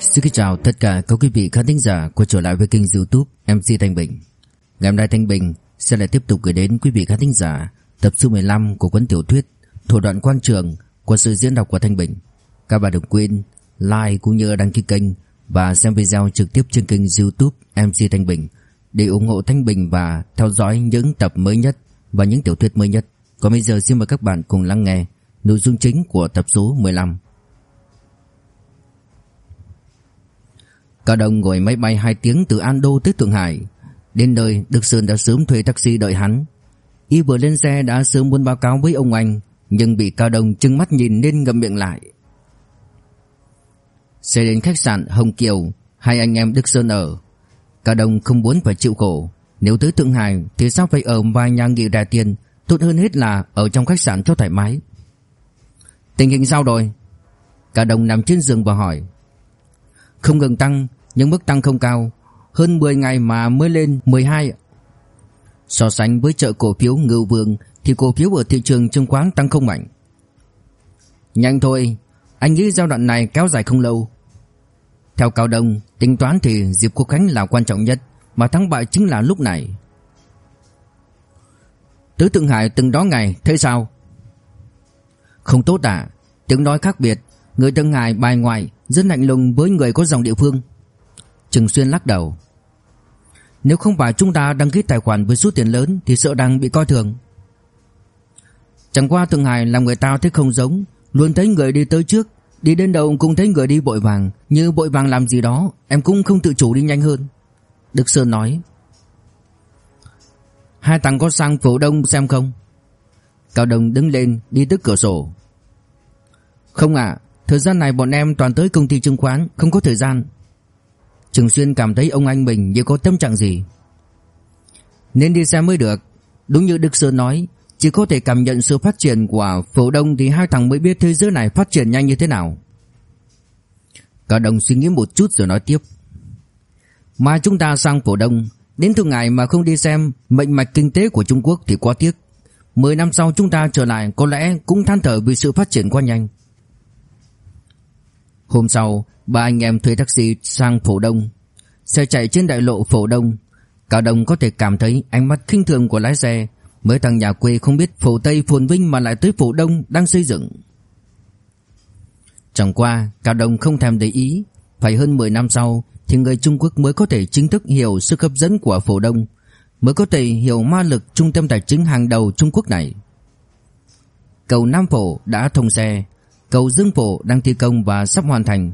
Xin kính chào tất cả các quý vị khán thính giả quay trở lại với kênh youtube MC Thanh Bình. Ngày hôm nay Thanh Bình sẽ lại tiếp tục gửi đến quý vị khán thính giả tập số 15 của cuốn tiểu thuyết Thủ đoạn quan trường của sự diễn đọc của Thanh Bình. Các bạn đừng quên like cũng như đăng ký kênh và xem video trực tiếp trên kênh youtube MC Thanh Bình để ủng hộ Thanh Bình và theo dõi những tập mới nhất và những tiểu thuyết mới nhất. Còn bây giờ xin mời các bạn cùng lắng nghe nội dung chính của tập số 15 Cao Đông ngồi máy bay 2 tiếng từ Ando tới Thượng Hải. Đến nơi, Đức Sơn đã sớm thuê taxi đợi hắn. Y vừa lên xe đã sớm muốn báo cáo với ông anh, nhưng bị Cao Đông trừng mắt nhìn nên ngậm miệng lại. Xe đến khách sạn Hồng Kiều, hai anh em Đức Sơn ở. Cao Đông không muốn phải chịu khổ. Nếu tới Thượng Hải thì sao phải ở vài nhà nghỉ rẻ tiền, tốt hơn hết là ở trong khách sạn cho thoải mái. Tình hình sao rồi? Cao Đông nằm trên giường và hỏi. Không ngừng tăng nhưng mức tăng không cao, Hơn 10 ngày mà mới lên 12 So sánh với chợ cổ phiếu ngưu vương, Thì cổ phiếu ở thị trường chứng khoán tăng không mạnh. Nhanh thôi, Anh nghĩ giai đoạn này kéo dài không lâu. Theo Cao Đông, Tính toán thì dịp quốc khánh là quan trọng nhất, Mà thắng bại chính là lúc này. Tứ Thượng Hải từng đó ngày Thế sao? Không tốt à Tiếng nói khác biệt, Người Thượng Hải bài ngoại, rất lạnh lùng với người có dòng địa phương. Trừng Xuyên lắc đầu. Nếu không phải chúng ta đăng ký tài khoản với số tiền lớn thì sợ đang bị coi thường. Chẳng qua Thượng Hải làm người ta thấy không giống, luôn thấy người đi tới trước, đi đến đâu cũng thấy người đi bội vàng, như bội vàng làm gì đó, em cũng không tự chủ đi nhanh hơn. Đức Sơn nói. Hai thằng có sang phố đông xem không? Cao Đồng đứng lên đi tới cửa sổ. Không ạ, Thời gian này bọn em toàn tới công ty chứng khoán Không có thời gian Trường Xuyên cảm thấy ông anh mình như có tâm trạng gì. Nên đi xem mới được. Đúng như Đức Sơn nói Chỉ có thể cảm nhận sự phát triển của phổ đông Thì hai thằng mới biết thế giới này phát triển nhanh như thế nào. Cả đồng suy nghĩ một chút rồi nói tiếp. Mà chúng ta sang phổ đông. Đến thường ngày mà không đi xem Mệnh mạch kinh tế của Trung Quốc thì quá tiếc. Mười năm sau chúng ta trở lại Có lẽ cũng than thở vì sự phát triển quá nhanh. Hôm sau, ba anh em thuê taxi sang Phổ Đông. Xe chạy trên đại lộ Phổ Đông. Cả đồng có thể cảm thấy ánh mắt khinh thường của lái xe. Mới thằng nhà quê không biết Phổ Tây phồn vinh mà lại tới Phổ Đông đang xây dựng. Chẳng qua, Cao Đông không thèm để ý. Phải hơn 10 năm sau thì người Trung Quốc mới có thể chính thức hiểu sức hấp dẫn của Phổ Đông. Mới có thể hiểu ma lực trung tâm tài chính hàng đầu Trung Quốc này. Cầu Nam Phổ đã thông xe Cầu Dương Phổ đang thi công và sắp hoàn thành.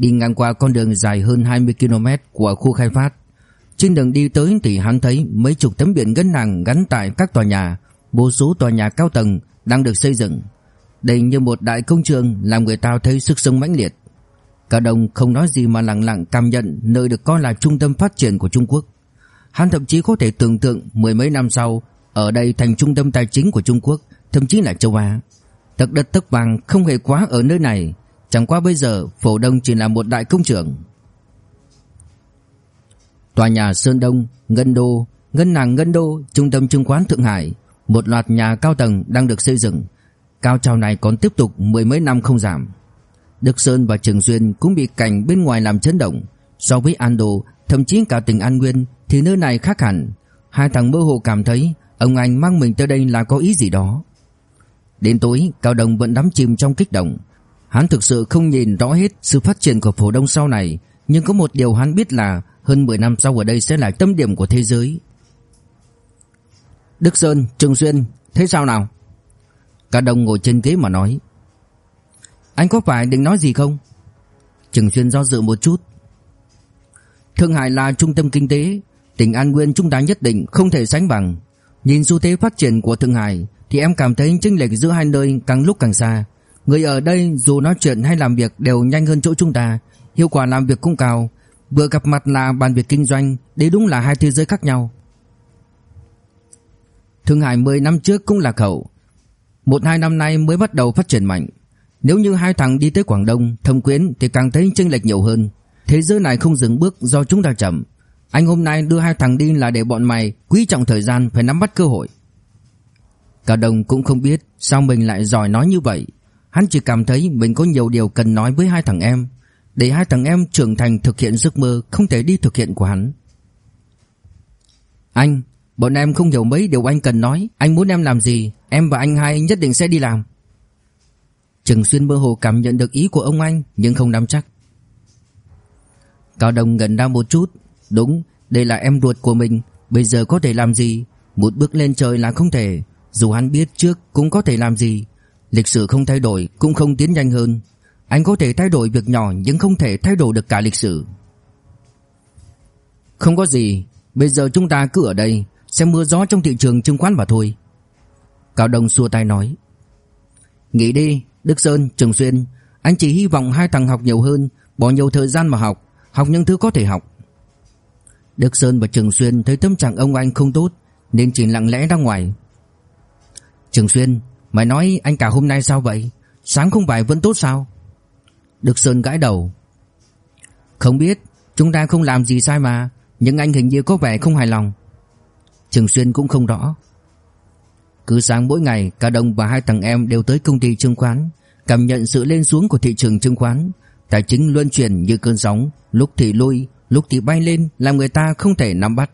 Đi ngang qua con đường dài hơn 20 km của khu khai phát. Trên đường đi tới thì hắn thấy mấy chục tấm biển ngân hàng gắn tại các tòa nhà, vô số tòa nhà cao tầng đang được xây dựng. Đây như một đại công trường làm người ta thấy sức sống mãnh liệt. Cả đồng không nói gì mà lặng lặng cảm nhận nơi được coi là trung tâm phát triển của Trung Quốc. Hắn thậm chí có thể tưởng tượng mười mấy năm sau ở đây thành trung tâm tài chính của Trung Quốc, thậm chí là châu Á. Tật đất tất vàng không hề quá ở nơi này Chẳng qua bây giờ Phổ Đông chỉ là một đại công trưởng Tòa nhà Sơn Đông, Ngân Đô, Ngân hàng Ngân Đô, Trung tâm chứng khoán Thượng Hải Một loạt nhà cao tầng đang được xây dựng. Cao trào này còn tiếp tục mười mấy năm không giảm. Đức Sơn và Trường Duyên cũng bị cảnh bên ngoài làm chấn động. So với an đô thậm chí cả tỉnh An Nguyên Thì nơi này khác hẳn. Hai thằng mơ hồ cảm thấy Ông anh mang mình tới đây là có ý gì đó. Đến tối Cao Đồng vẫn đắm chìm trong kích động. Hắn thực sự không nhìn rõ hết sự phát triển của phổ đông sau này Nhưng có một điều hắn biết là Hơn 10 năm sau ở đây sẽ là tâm điểm của thế giới. Đức Sơn, Trường Xuyên Thế sao nào? Cả Đồng ngồi trên ghế mà nói. Anh có phải định nói gì không? Trường Xuyên do dự một chút. Thượng Hải là trung tâm kinh tế Tỉnh An Nguyên chúng ta nhất định không thể sánh bằng. Nhìn xu thế phát triển của Thượng Hải thì em cảm thấy chênh lệch giữa hai nơi càng lúc càng xa. Người ở đây dù nói chuyện hay làm việc đều nhanh hơn chỗ chúng ta, hiệu quả làm việc cũng cao. Vừa gặp mặt là bàn việc kinh doanh, đấy đúng là hai thế giới khác nhau. Thượng Hải 10 năm trước cũng là khẩu. Một hai năm nay mới bắt đầu phát triển mạnh. Nếu như hai thằng đi tới Quảng Đông, Thâm Quyến thì càng thấy chênh lệch nhiều hơn. Thế giới này không dừng bước do chúng ta chậm. Anh hôm nay đưa hai thằng đi là để bọn mày quý trọng thời gian phải nắm bắt cơ hội. Cả đồng cũng không biết sao mình lại giỏi nói như vậy Hắn chỉ cảm thấy mình có nhiều điều cần nói với hai thằng em, Để hai thằng em trưởng thành thực hiện giấc mơ Không thể đi thực hiện của hắn. Anh, Bọn em không hiểu mấy điều anh cần nói. Anh muốn em làm gì, Em và anh hai nhất định sẽ đi làm. Trừng Xuyên mơ hồ cảm nhận được ý của ông anh, Nhưng không nắm chắc. Cao Đông gần ra một chút. Đúng, đây là em ruột của mình. Bây giờ có thể làm gì? Một bước lên trời là không thể. Dù hắn biết trước cũng có thể làm gì. Lịch sử không thay đổi cũng không tiến nhanh hơn. Anh có thể thay đổi việc nhỏ Nhưng không thể thay đổi được cả lịch sử. Không có gì Bây giờ chúng ta cứ ở đây Xem mưa gió trong thị trường chứng khoán mà thôi. Cao Đông xua tay nói. Nghỉ đi Đức Sơn, Trường Xuyên. Anh chỉ hy vọng hai thằng học nhiều hơn Bỏ nhiều thời gian mà học Học những thứ có thể học. Đức Sơn và Trường Xuyên thấy tâm trạng ông anh không tốt Nên chỉ lặng lẽ ra ngoài. Trường Xuyên Mày nói anh cả hôm nay sao vậy? Sáng không phải vẫn tốt sao? Đức Sơn gãi đầu. Không biết, Chúng ta không làm gì sai mà, Nhưng anh hình như có vẻ không hài lòng. Trường Xuyên cũng không rõ. Cứ sáng mỗi ngày, Cả đồng và hai thằng em đều tới công ty chứng khoán, Cảm nhận sự lên xuống của thị trường chứng khoán. Tài chính luân chuyển như cơn sóng, Lúc thì lui, Lúc thì bay lên, Làm người ta không thể nắm bắt.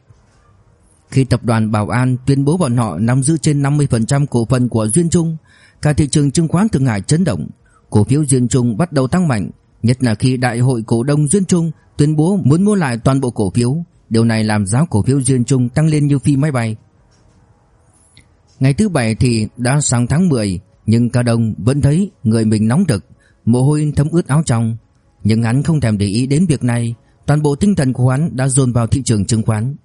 Khi tập đoàn Bảo An tuyên bố bọn họ nắm giữ trên 50% cổ phần của Duyên Trung, Cả thị trường chứng khoán Thượng Hải chấn động. Cổ phiếu Duyên Trung bắt đầu tăng mạnh, Nhất là khi đại hội cổ đông Duyên Trung tuyên bố muốn mua lại toàn bộ cổ phiếu. Điều này làm giá cổ phiếu Duyên Trung tăng lên như phi máy bay. Ngày thứ bảy thì đã sang tháng 10 Nhưng Cao Đông vẫn thấy người mình nóng rực Mồ hôi thấm ướt áo trong. Nhưng hắn không thèm để ý đến việc này, Toàn bộ tinh thần của hắn đã dồn vào thị trường chứng khoán.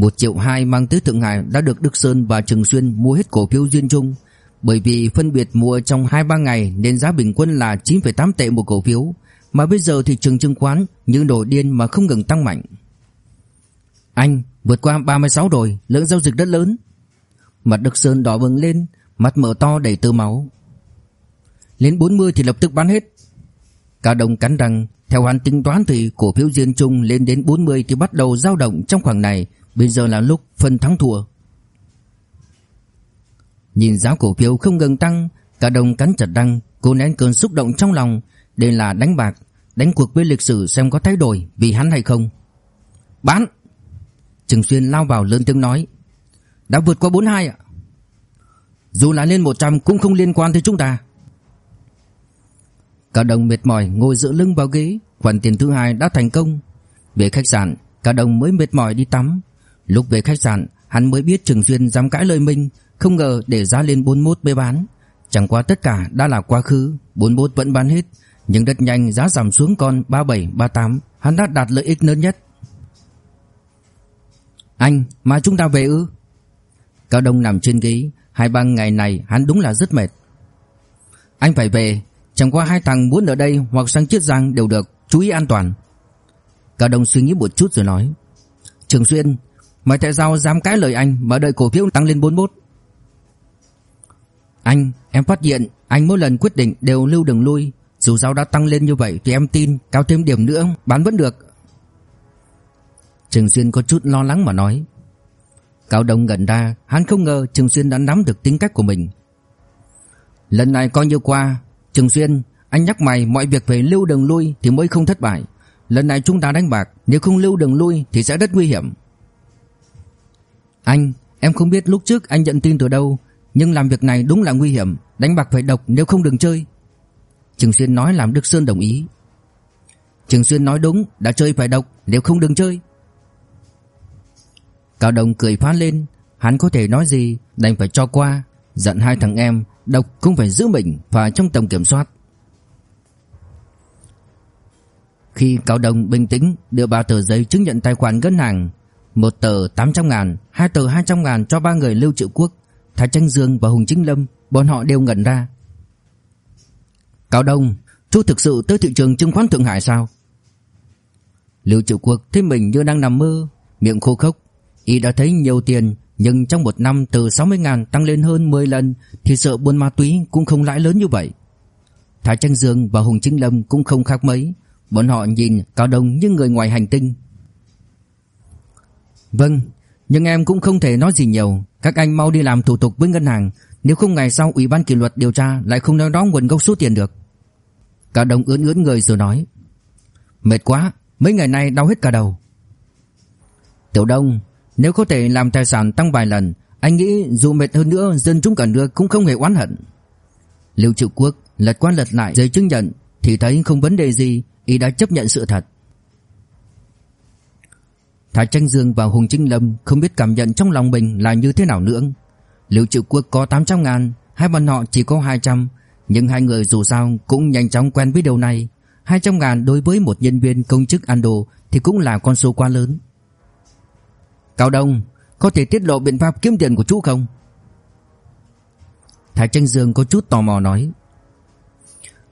Một triệu hai mang tới Thượng Hải đã được Đức Sơn và Trừng Xuyên mua hết cổ phiếu Duyên Trung Bởi vì phân biệt mua trong 2-3 ngày nên giá bình quân là 9,8 tệ một cổ phiếu. Mà bây giờ thị trường chứng khoán như nổi điên mà không ngừng tăng mạnh. Anh vượt qua 36 rồi, lượng giao dịch rất lớn. Mặt Đức Sơn đỏ bừng lên, mắt mở to đầy tơ máu. Lên 40 thì lập tức bán hết. Cả đồng cắn răng theo hắn tính toán thì cổ phiếu Diên Trung lên đến 40 thì bắt đầu dao động trong khoảng này, bây giờ là lúc phân thắng thua. Nhìn giá cổ phiếu không ngừng tăng, cả đồng cắn chặt răng, cô nén cơn xúc động trong lòng, đây là đánh bạc, đánh cuộc với lịch sử xem có thay đổi vì hắn hay không. Bán! Trừng Xuyên lao vào lớn tiếng nói, đã vượt qua 42 ạ. Dù là lên 100 cũng không liên quan tới chúng ta. Cả đồng mệt mỏi ngồi dựa lưng vào ghế Khoản tiền thứ hai đã thành công Về khách sạn Cả đồng mới mệt mỏi đi tắm Lúc về khách sạn Hắn mới biết Trường Duyên dám cãi lời mình Không ngờ để giá lên 41 mới bán Chẳng qua tất cả đã là quá khứ 41 vẫn bán hết Nhưng rất nhanh giá giảm xuống còn 37, 38 Hắn đã đạt lợi ích lớn nhất Anh mà chúng ta về ư Cao Đông nằm trên ghế Hai ba ngày này hắn đúng là rất mệt Anh phải về Chẳng qua hai thằng muốn ở đây hoặc sang Chiết Giang đều được, chú ý an toàn. Cao Đông suy nghĩ một chút rồi nói. Trường Xuyên, mày tại sao dám cãi lời anh mà đợi cổ phiếu tăng lên 41? Anh, em phát hiện anh mỗi lần quyết định đều lưu đường lui. Dù sao đã tăng lên như vậy thì em tin cao thêm điểm nữa bán vẫn được. Trường Xuyên có chút lo lắng mà nói. Cao Đông gần ra, hắn không ngờ Trường Xuyên đã nắm được tính cách của mình. Lần này coi như qua, Trường Xuyên, anh nhắc mày mọi việc về lưu đường lui thì mới không thất bại. Lần này chúng ta đánh bạc, nếu không lưu đường lui thì sẽ rất nguy hiểm. Anh, em không biết lúc trước anh nhận tin từ đâu, nhưng làm việc này đúng là nguy hiểm, đánh bạc phải độc nếu không đừng chơi. Trường Xuyên nói làm Đức Sơn đồng ý. Trường Xuyên nói đúng, đã chơi phải độc, nếu không đừng chơi. Cao Đồng cười phá lên, hắn có thể nói gì, đành phải cho qua, giận hai thằng em Độc cũng phải giữ mình và trong tầm kiểm soát Khi Cao Đồng bình tĩnh đưa ba tờ giấy chứng nhận tài khoản ngân hàng một tờ 800 ngàn, Hai tờ 200 ngàn cho ba người Lưu Triệu Quốc, Thái Tranh Dương và Hùng Chính Lâm, Bọn họ đều ngẩn ra. Cao Đông Chú thực sự tới thị trường chứng khoán Thượng Hải sao? Lưu Triệu Quốc thấy mình như đang nằm mơ, Miệng khô khốc. Y đã thấy nhiều tiền, nhưng trong một năm từ 60 ngàn tăng lên hơn 10 lần, Thì sợ buôn ma túy cũng không lãi lớn như vậy. Thái Tranh Dương và Hùng Chính Lâm cũng không khác mấy. Bọn họ nhìn Cao Đông như người ngoài hành tinh. Vâng Nhưng em cũng không thể nói gì nhiều. Các anh mau đi làm thủ tục với ngân hàng. Nếu không ngày sau Ủy ban kỷ luật điều tra Lại không nói rõ nguồn gốc số tiền được. Cả Đông ướn ướn người rồi nói. Mệt quá, Mấy ngày nay đau hết cả đầu. Tiểu Đông, Nếu có thể làm tài sản tăng vài lần, Anh nghĩ dù mệt hơn nữa, Dân chúng cả nước cũng không hề oán hận. Lưu Triệu Quốc lật qua lật lại giấy chứng nhận, Thì thấy không vấn đề gì, Y đã chấp nhận sự thật. Thái Tranh Dương và Hùng Trinh Lâm Không biết cảm nhận trong lòng mình là như thế nào nữa. Liệu Triệu Quốc có 800 ngàn, Hai bọn họ chỉ có 200 Nhưng hai người dù sao cũng nhanh chóng quen với điều này. 200 ngàn đối với một nhân viên công chức Ando Thì cũng là con số quá lớn. Cao Đông, Có thể tiết lộ biện pháp kiếm tiền của chú không? Thái Tranh Dương có chút tò mò nói.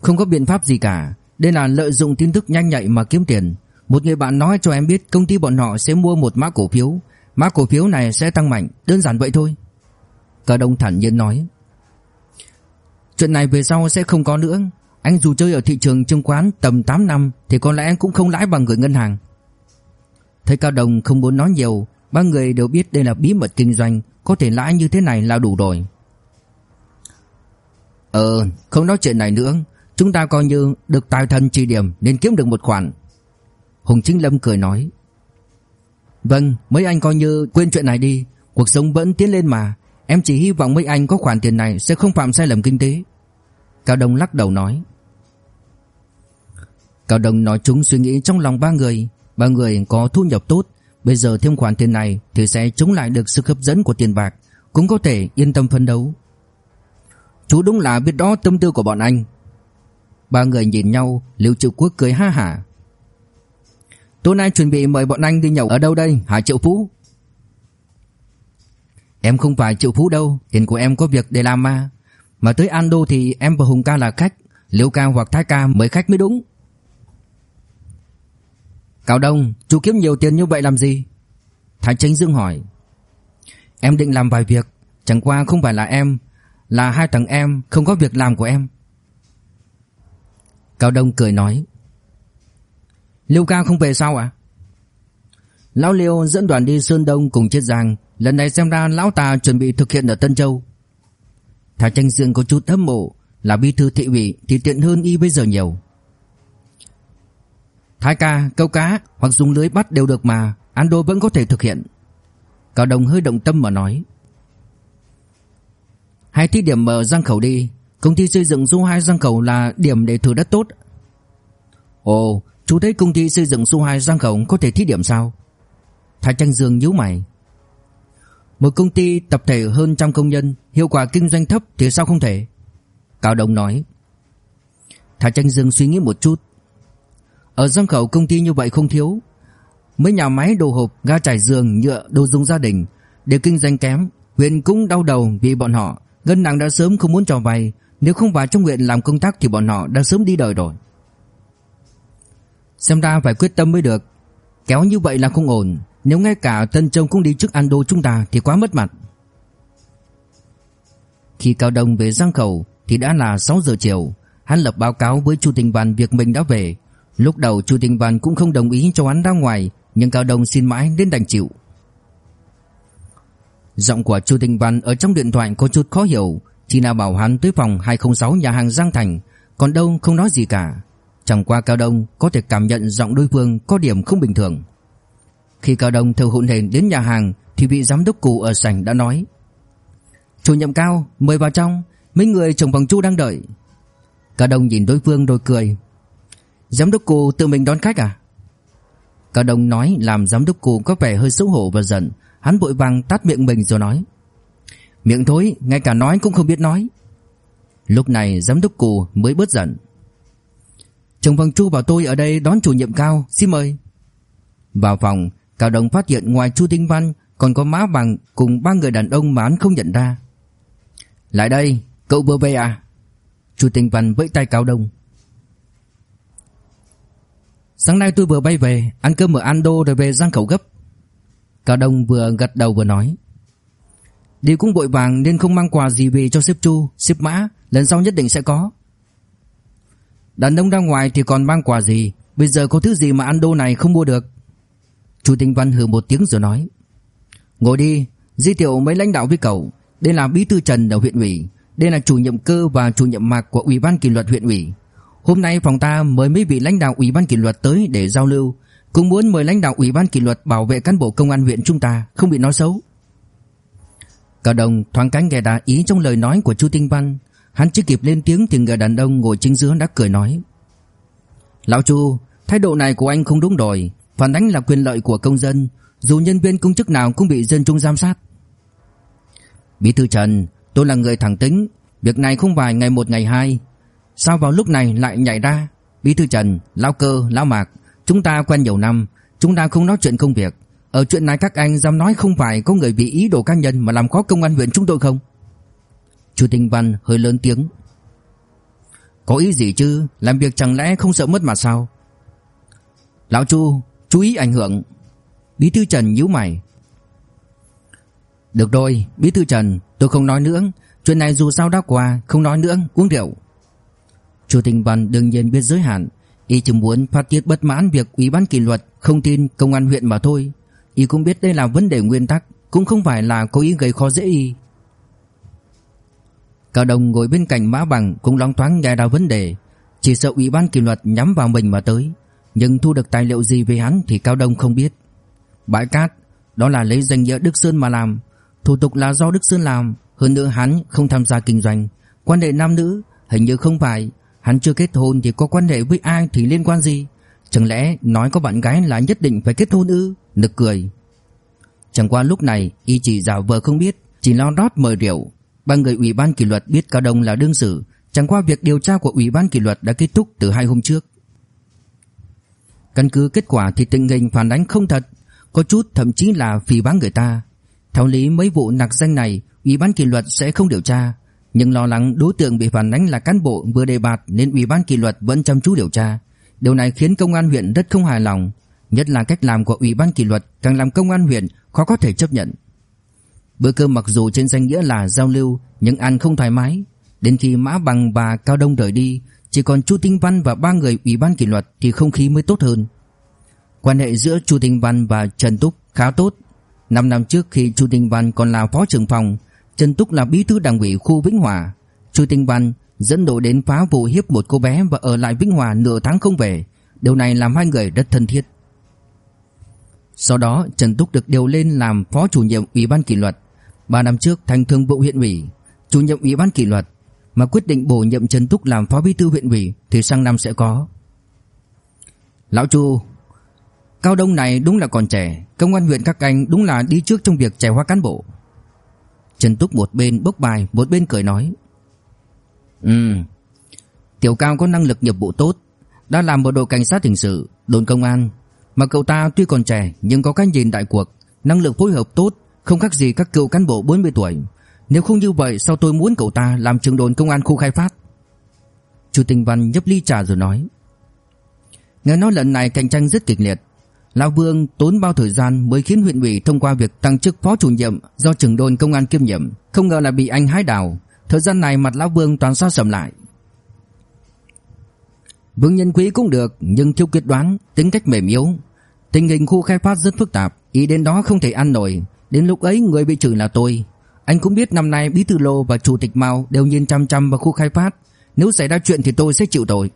Không có biện pháp gì cả. Đây là lợi dụng tin tức nhanh nhạy mà kiếm tiền. Một người bạn nói cho em biết Công ty bọn họ sẽ mua một mã cổ phiếu. Mã cổ phiếu này sẽ tăng mạnh. Đơn giản vậy thôi. Cao Đông thản nhiên nói. Chuyện này về sau sẽ không có nữa. Anh dù chơi ở thị trường chứng khoán tầm 8 năm Thì có lẽ cũng không lãi bằng gửi ngân hàng. Thấy Cao Đông không muốn nói nhiều, Ba người đều biết đây là bí mật kinh doanh. Có thể lãi như thế này là đủ rồi. Ờ không nói chuyện này nữa. Chúng ta coi như được tài thần chỉ điểm, Nên kiếm được một khoản. Hùng Chính Lâm cười nói Vâng mấy anh coi như quên chuyện này đi. Cuộc sống vẫn tiến lên mà. Em chỉ hy vọng mấy anh có khoản tiền này Sẽ không phạm sai lầm kinh tế. Cao Đông lắc đầu nói, Cao Đông nói chúng suy nghĩ trong lòng ba người. Ba người có thu nhập tốt. Bây giờ thêm khoản tiền này Thì sẽ chống lại được sự hấp dẫn của tiền bạc. Cũng có thể yên tâm phấn đấu. Chú đúng là biết đó tâm tư của bọn anh. Ba người nhìn nhau Liệu Triệu Quốc cười ha hả. Tối nay chuẩn bị mời bọn anh đi nhậu ở đâu đây? Hả, Triệu Phú? Em không phải Triệu Phú đâu. Tiền của em có việc để làm mà. Mà tới Ando thì em và Hùng ca là khách. Liêu ca hoặc Thái ca mới khách mới đúng. Cao Đông, Chú kiếm nhiều tiền như vậy làm gì? Thái Chính Dương hỏi. Em định làm vài việc. Chẳng qua không phải là em, Là hai thằng em không có việc làm của em. Cao Đông cười nói. Liêu ca không về sao à Lão Liêu dẫn đoàn đi Sơn Đông cùng Chiết Giang. Lần này xem ra lão ta chuẩn bị thực hiện ở Tân Châu. Thái Tranh Dương có chút hâm mộ. Là bí thư thị ủy thì tiện hơn y bây giờ nhiều. Thái ca, câu cá hoặc dùng lưới bắt đều được mà. Ando vẫn có thể thực hiện. Cao Đồng hơi động tâm mà nói. Hai thí điểm mở Giang Khẩu đi. Công ty xây dựng số 2 Giang Khẩu là điểm để thử đất tốt. Ồ, chú thấy công ty xây dựng số 2 Giang Khẩu có thể thí điểm sao? Thái Tranh Dương nhíu mày. Một công ty tập thể hơn trăm công nhân Hiệu quả kinh doanh thấp thì sao không thể? Cao Đồng nói. Thái Tranh Dương suy nghĩ một chút. Ở Giang Khẩu công ty như vậy không thiếu. Mấy nhà máy đồ hộp, ga trải giường, nhựa, đồ dùng gia đình Đều kinh doanh kém. Huyện cũng đau đầu vì bọn họ. Ngân hàng đã sớm không muốn cho vay. Nếu không vào trong huyện làm công tác thì bọn họ đã sớm đi đời rồi. Xem ra phải quyết tâm mới được. Kéo như vậy là không ổn. Nếu ngay cả Tân Châu cũng đi trước Ando chúng ta Thì quá mất mặt. Khi Cao Đông về Giang Khẩu Thì đã là 6 giờ chiều. Hắn lập báo cáo với Chu Tình Văn việc mình đã về. Lúc đầu Chu tình Văn cũng không đồng ý cho hắn ra ngoài, Nhưng Cao Đông xin mãi đến đành chịu. Giọng của Chu tình Văn ở trong điện thoại có chút khó hiểu. Chỉ là bảo hắn tới phòng 206 nhà hàng Giang Thành, Còn đâu không nói gì cả. Chẳng qua Cao Đông có thể cảm nhận giọng đối phương có điểm không bình thường. Khi Cao Đông theo hụn hền đến nhà hàng, Thì vị giám đốc cụ ở sảnh đã nói, Chủ nhiệm Cao, mời vào trong, Mấy người chồng bằng Chu đang đợi. Cao Đông nhìn đối phương rồi cười, Giám đốc cô tự mình đón khách à? Cao Đông nói làm giám đốc cô có vẻ hơi xấu hổ và giận, Hắn vội vàng tắt miệng mình rồi nói, Miệng thối, Ngay cả nói cũng không biết nói. Lúc này giám đốc cô mới bớt giận Chồng Văn Chu bảo tôi ở đây đón chủ nhiệm cao, Xin mời. Vào phòng, Cao đồng phát hiện ngoài Chu Tinh Văn Còn có mã bằng cùng ba người đàn ông mà hắn không nhận ra. Lại đây, Cậu vừa về à? Chu Tinh Văn vẫy tay Cao đồng Sáng nay tôi vừa bay về, Ăn cơm ở Ando rồi về Giang Khẩu gấp. Cao Đông vừa gật đầu vừa nói. Đi cũng vội vàng nên không mang quà gì về cho sếp Chu, Sếp Mã, Lần sau nhất định sẽ có. Đàn ông ra ngoài thì còn mang quà gì? Bây giờ có thứ gì mà Ando này không mua được? Chu Tinh Văn hừ một tiếng rồi nói. Ngồi đi Di thiệu mấy lãnh đạo với cậu. Đây là Bí thư Trần ở huyện ủy. Đây là chủ nhiệm cơ và chủ nhiệm mạc của Ủy ban kỷ luật huyện ủy. Hôm nay phòng ta mời mấy vị lãnh đạo ủy ban kỷ luật tới để giao lưu, cũng muốn mời lãnh đạo ủy ban kỷ luật bảo vệ cán bộ công an huyện chúng ta không bị nói xấu. cả Đồng thoáng cánh nghe đã ý trong lời nói của Chu Tinh Văn, hắn chưa kịp lên tiếng thì người đàn ông ngồi chính giữa đã cười nói: "Lão Chu, thái độ này của anh không đúng rồi, phản ánh là quyền lợi của công dân, dù nhân viên công chức nào cũng bị dân chúng giám sát." Bí thư Trần, tôi là người thẳng tính, việc này không phải ngày một ngày hai, sao vào lúc này lại nhảy ra? Bí thư Trần, lão Cơ, lão Mạc, chúng ta quen nhiều năm, chúng ta không nói chuyện công việc, ở chuyện này các anh dám nói không phải có người bị ý đồ cá nhân mà làm khó công an huyện chúng tôi không? Chu Tinh Văn hơi lớn tiếng. Có ý gì chứ, làm việc chẳng lẽ không sợ mất mặt sao? Lão Chu, chú ý ảnh hưởng. Bí thư Trần nhíu mày. Được rồi, Bí thư Trần, tôi không nói nữa, chuyện này dù sao đã qua, không nói nữa, uống rượu. Chu Tinh Văn đương nhiên biết giới hạn, y chỉ muốn phát tiết bất mãn việc ủy ban kỷ luật không tin công an huyện mà thôi. Y cũng biết đây là vấn đề nguyên tắc Cũng không phải là cố ý gây khó dễ y Cao Đồng ngồi bên cạnh Mã Bằng Cũng loáng thoáng nghe ra vấn đề. Chỉ sợ ủy ban kỷ luật nhắm vào mình mà tới. Nhưng thu được tài liệu gì về hắn Thì Cao Đông không biết. Bãi cát, Đó là lấy danh nghĩa Đức Sơn mà làm. Thủ tục là do Đức Sơn làm. Hơn nữa hắn không tham gia kinh doanh. Quan hệ nam nữ, Hình như không phải. Hắn chưa kết hôn thì có quan hệ với ai thì liên quan gì? Chẳng lẽ nói có bạn gái là nhất định phải kết hôn ư? Nực cười. Chẳng qua lúc này, y chỉ giả vờ không biết, Chỉ lo rót mời rượu. Ba người ủy ban kỷ luật biết Cao Đông là đương sự. Chẳng qua việc điều tra của ủy ban kỷ luật đã kết thúc từ hai hôm trước. Căn cứ kết quả thì tình hình phản ánh không thật. Có chút thậm chí là phỉ báng người ta. Theo lý mấy vụ nặc danh này, Ủy ban kỷ luật sẽ không điều tra. Nhưng lo lắng đối tượng bị phản ánh là cán bộ vừa đề bạt Nên ủy ban kỷ luật vẫn chăm chú điều tra. Điều này khiến công an huyện rất không hài lòng. Nhất là cách làm của Ủy ban kỷ luật càng làm công an huyện khó có thể chấp nhận. Bữa cơm mặc dù trên danh nghĩa là giao lưu nhưng ăn không thoải mái. Đến khi Mã Bằng và Cao Đông rời đi, chỉ còn Chu Tinh Văn và ba người Ủy ban kỷ luật thì không khí mới tốt hơn. Quan hệ giữa Chu Tinh Văn và Trần Túc khá tốt. Năm năm trước khi Chu Tinh Văn còn là phó trưởng phòng, Trần Túc là bí thư đảng ủy khu Vĩnh Hòa. Chu Tinh Văn dẫn đội đến phá vụ hiếp một cô bé và ở lại Vĩnh Hòa nửa tháng không về. Điều này làm hai người rất thân thiết. Sau đó Trần Túc được điều lên làm phó chủ nhiệm ủy ban kỷ luật. Ba năm trước thành thường vụ huyện ủy, chủ nhiệm ủy ban kỷ luật mà quyết định bổ nhiệm Trần Túc làm phó bí thư huyện ủy thì sang năm sẽ có. Lão Chu, Cao Đông này đúng là còn trẻ, công an huyện các anh đúng là đi trước trong việc trẻ hóa cán bộ. Trần Túc một bên bốc bài, một bên cười nói. Ừ, Tiểu Cao có năng lực nghiệp vụ tốt, đã làm bộ đội cảnh sát hình sự, đồn công an, mà cậu ta tuy còn trẻ nhưng có cách nhìn đại cuộc, năng lực phối hợp tốt, không khác gì các cựu cán bộ 40 tuổi. Nếu không như vậy sao tôi muốn cậu ta làm trưởng đồn công an khu khai phát? Chu Tinh Văn nhấp ly trà rồi nói. Nghe nói lần này cạnh tranh rất kịch liệt. Lão Vương tốn bao thời gian mới khiến huyện ủy thông qua việc tăng chức phó chủ nhiệm do trưởng đồn công an kiêm nhiệm, không ngờ là bị anh hái đào. Thời gian này mặt Lão Vương toàn xoa sầm lại. Vương Nhân Quý cũng được, nhưng thiếu quyết đoán, tính cách mềm yếu, Tình hình khu khai phát rất phức tạp, ý đến đó không thể ăn nổi, đến lúc ấy người bị chửi là tôi. Anh cũng biết năm nay Bí thư Lô và Chủ tịch Mao đều nhìn chăm chăm vào khu khai phát, nếu xảy ra chuyện thì tôi sẽ chịu tội.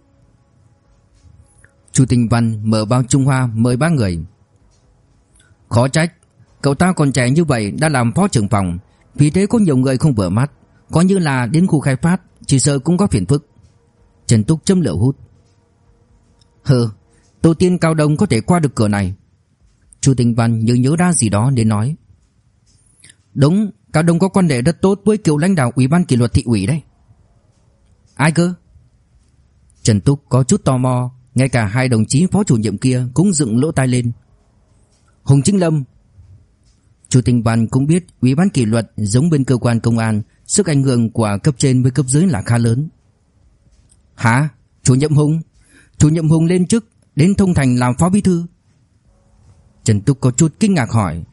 Chủ tịch Văn mở bao Trung Hoa mời ba người. Khó trách, cậu ta còn trẻ như vậy đã làm phó trưởng phòng, vì thế có nhiều người không vừa mắt, có như là đến khu khai phát chỉ sợ cũng có phiền phức. Trần Túc châm lửa hút. Hừ, tổ Tiên Cao Đông có thể qua được cửa này Chu Tinh Văn như nhớ ra gì đó để nói Đúng Cao Đông có quan hệ rất tốt với cựu lãnh đạo Ủy ban kỷ luật thị ủy đấy. Ai cơ? Trần Túc có chút tò mò, Ngay cả hai đồng chí phó chủ nhiệm kia Cũng dựng lỗ tai lên. Hùng Chính Lâm. Chủ tịch ban cũng biết Ủy ban kỷ luật giống bên cơ quan công an, Sức ảnh hưởng của cấp trên với cấp dưới là khá lớn. Hả? Chủ nhiệm Hùng? Chủ nhiệm Hùng lên chức, Đến Thông Thành làm phó bí thư. Trần Túc có chút kinh ngạc hỏi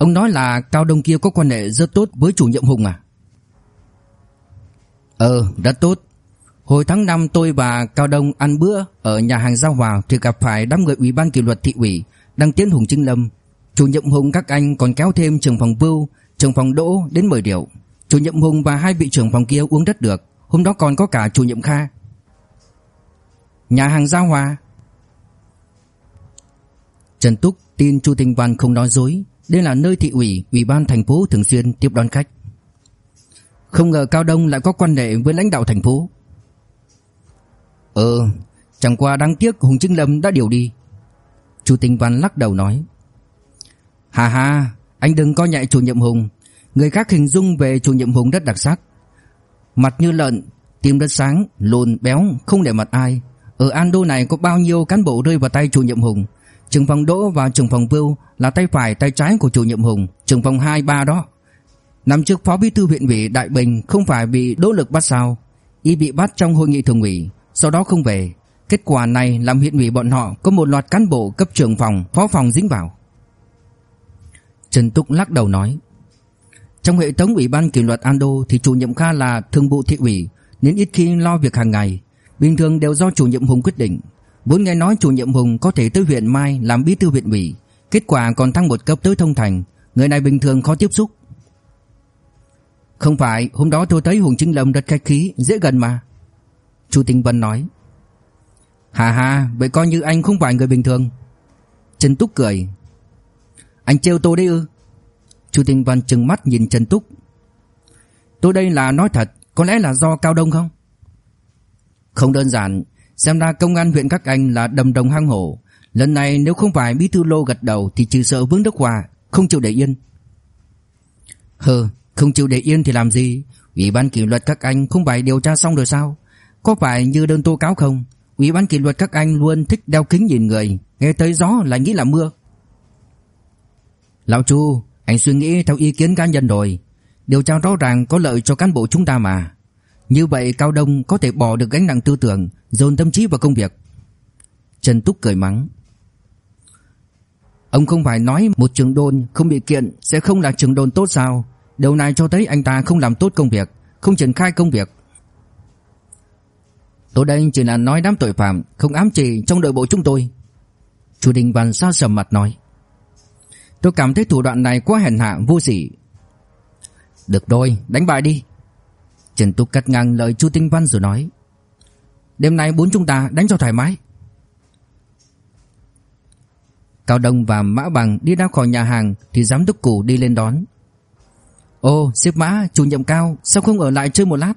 Ông nói là Cao Đông kia có quan hệ rất tốt với chủ nhiệm Hùng à? Ờ rất tốt. Hồi tháng 5 tôi và Cao Đông ăn bữa Ở nhà hàng Giao Hòa Thì gặp phải đám người ủy ban kỷ luật thị ủy Đang tiến Hùng Trinh Lâm. Chủ nhiệm Hùng các anh còn kéo thêm trưởng phòng bưu, Trưởng phòng Đỗ đến mời rượu. Chủ nhiệm Hùng và hai vị trưởng phòng kia uống rất được. Hôm đó còn có cả chủ nhiệm Kha. Nhà hàng Giao Hòa. Trần Túc tin Chu Tinh Văn không nói dối. Đây là nơi thị ủy, ủy ban thành phố thường xuyên tiếp đón khách. Không ngờ Cao Đông lại có quan hệ với lãnh đạo thành phố. Ừ, chẳng qua đáng tiếc Hùng Trinh Lâm đã điều đi. Chu Tinh Văn lắc đầu nói. Hà hà, anh đừng coi nhẹ chủ nhiệm Hùng. Người khác hình dung về chủ nhiệm Hùng rất đặc sắc. Mặt như lợn, tim rất sáng, lùn, béo, không để mặt ai. Ở Ando này có bao nhiêu cán bộ rơi vào tay chủ nhiệm Hùng. Trưởng phòng Đỗ và trưởng phòng Vưu là tay phải tay trái của chủ nhiệm Hùng Trưởng phòng 2, 3 đó. Năm trước phó bí thư huyện ủy Đại Bình không phải bị Đỗ Lực bắt sao Y bị bắt trong hội nghị thường ủy Sau đó không về. Kết quả này làm huyện ủy bọn họ có một loạt cán bộ cấp trưởng phòng, phó phòng dính vào. Trần Túc lắc đầu nói Trong hệ thống ủy ban kỷ luật Ando thì chủ nhiệm Kha là thường vụ thị ủy Nên ít khi lo việc hàng ngày. Bình thường đều do chủ nhiệm Hùng quyết định. Vốn nghe nói chủ nhiệm Hùng có thể tới huyện Mai làm bí thư huyện ủy, kết quả còn thăng một cấp tới thông thành, người này bình thường khó tiếp xúc. Không phải, hôm đó tôi thấy Hùng Chính Lâm rất khách khí, dễ gần mà. Chu Tinh Vân nói. Hà hà, vậy coi như anh không phải người bình thường. Trần Túc cười. Anh trêu tôi đấy ư? Chu Tinh Vân trừng mắt nhìn Trần Túc. Tôi đây là nói thật, có lẽ là do Cao Đông không? Không đơn giản, Xem ra công an huyện các anh là đầm đồng hang hổ. Lần này nếu không phải bí thư lô gật đầu Thì trừ sợ Vương Đức Hòa Không chịu để yên. Hừ, không chịu để yên thì làm gì? Ủy ban kỷ luật các anh không phải điều tra xong rồi sao? Có phải như đơn tố cáo không? Ủy ban kỷ luật các anh luôn thích đeo kính nhìn người, Nghe tới gió lại nghĩ là mưa. Lão Chu, Anh suy nghĩ theo ý kiến cá nhân rồi. Điều tra rõ ràng có lợi cho cán bộ chúng ta mà như vậy Cao Đông có thể bỏ được gánh nặng tư tưởng, Dồn tâm trí vào công việc. Trần Túc cười mắng. Ông không phải nói một trường đồn không bị kiện sẽ không là trường đồn tốt sao? Điều này cho thấy anh ta không làm tốt công việc, Không triển khai công việc. Tôi đây chỉ là nói đám tội phạm Không ám chỉ trong đội bộ chúng tôi. Chủ đình Văn xa sầm mặt nói. Tôi cảm thấy thủ đoạn này quá hèn hạ, vô sỉ. Được rồi, đánh bài đi. Trần Túc cắt ngang lời Chu Tinh Văn rồi nói, Đêm nay bốn chúng ta đánh cho thoải mái. Cao Đông và Mã Bằng đi ra khỏi nhà hàng Thì giám đốc cũ đi lên đón. Ô, xếp Mã, chủ nhiệm Cao, Sao không ở lại chơi một lát?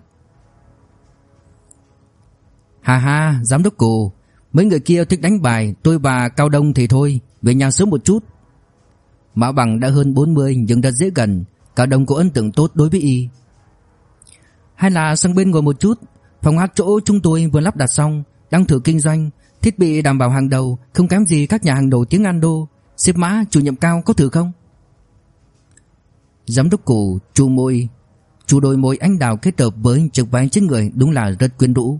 Hà hà giám đốc cũ, Mấy người kia thích đánh bài, Tôi và Cao Đông thì thôi, Về nhà sớm một chút. Mã Bằng đã hơn 40 nhưng đã dễ gần, Cao Đông có ấn tượng tốt đối với y hay là sang bên ngồi một chút. Phòng hát chỗ chúng tôi vừa lắp đặt xong, Đang thử kinh doanh. Thiết bị đảm bảo hàng đầu, Không kém gì các nhà hàng đầu tiếng Ando. Xếp mã, chủ nhiệm cao, có thử không? Giám đốc cụ chu môi. Chu đôi môi anh đào kết hợp với trực váy trên người Đúng là rất quyến rũ.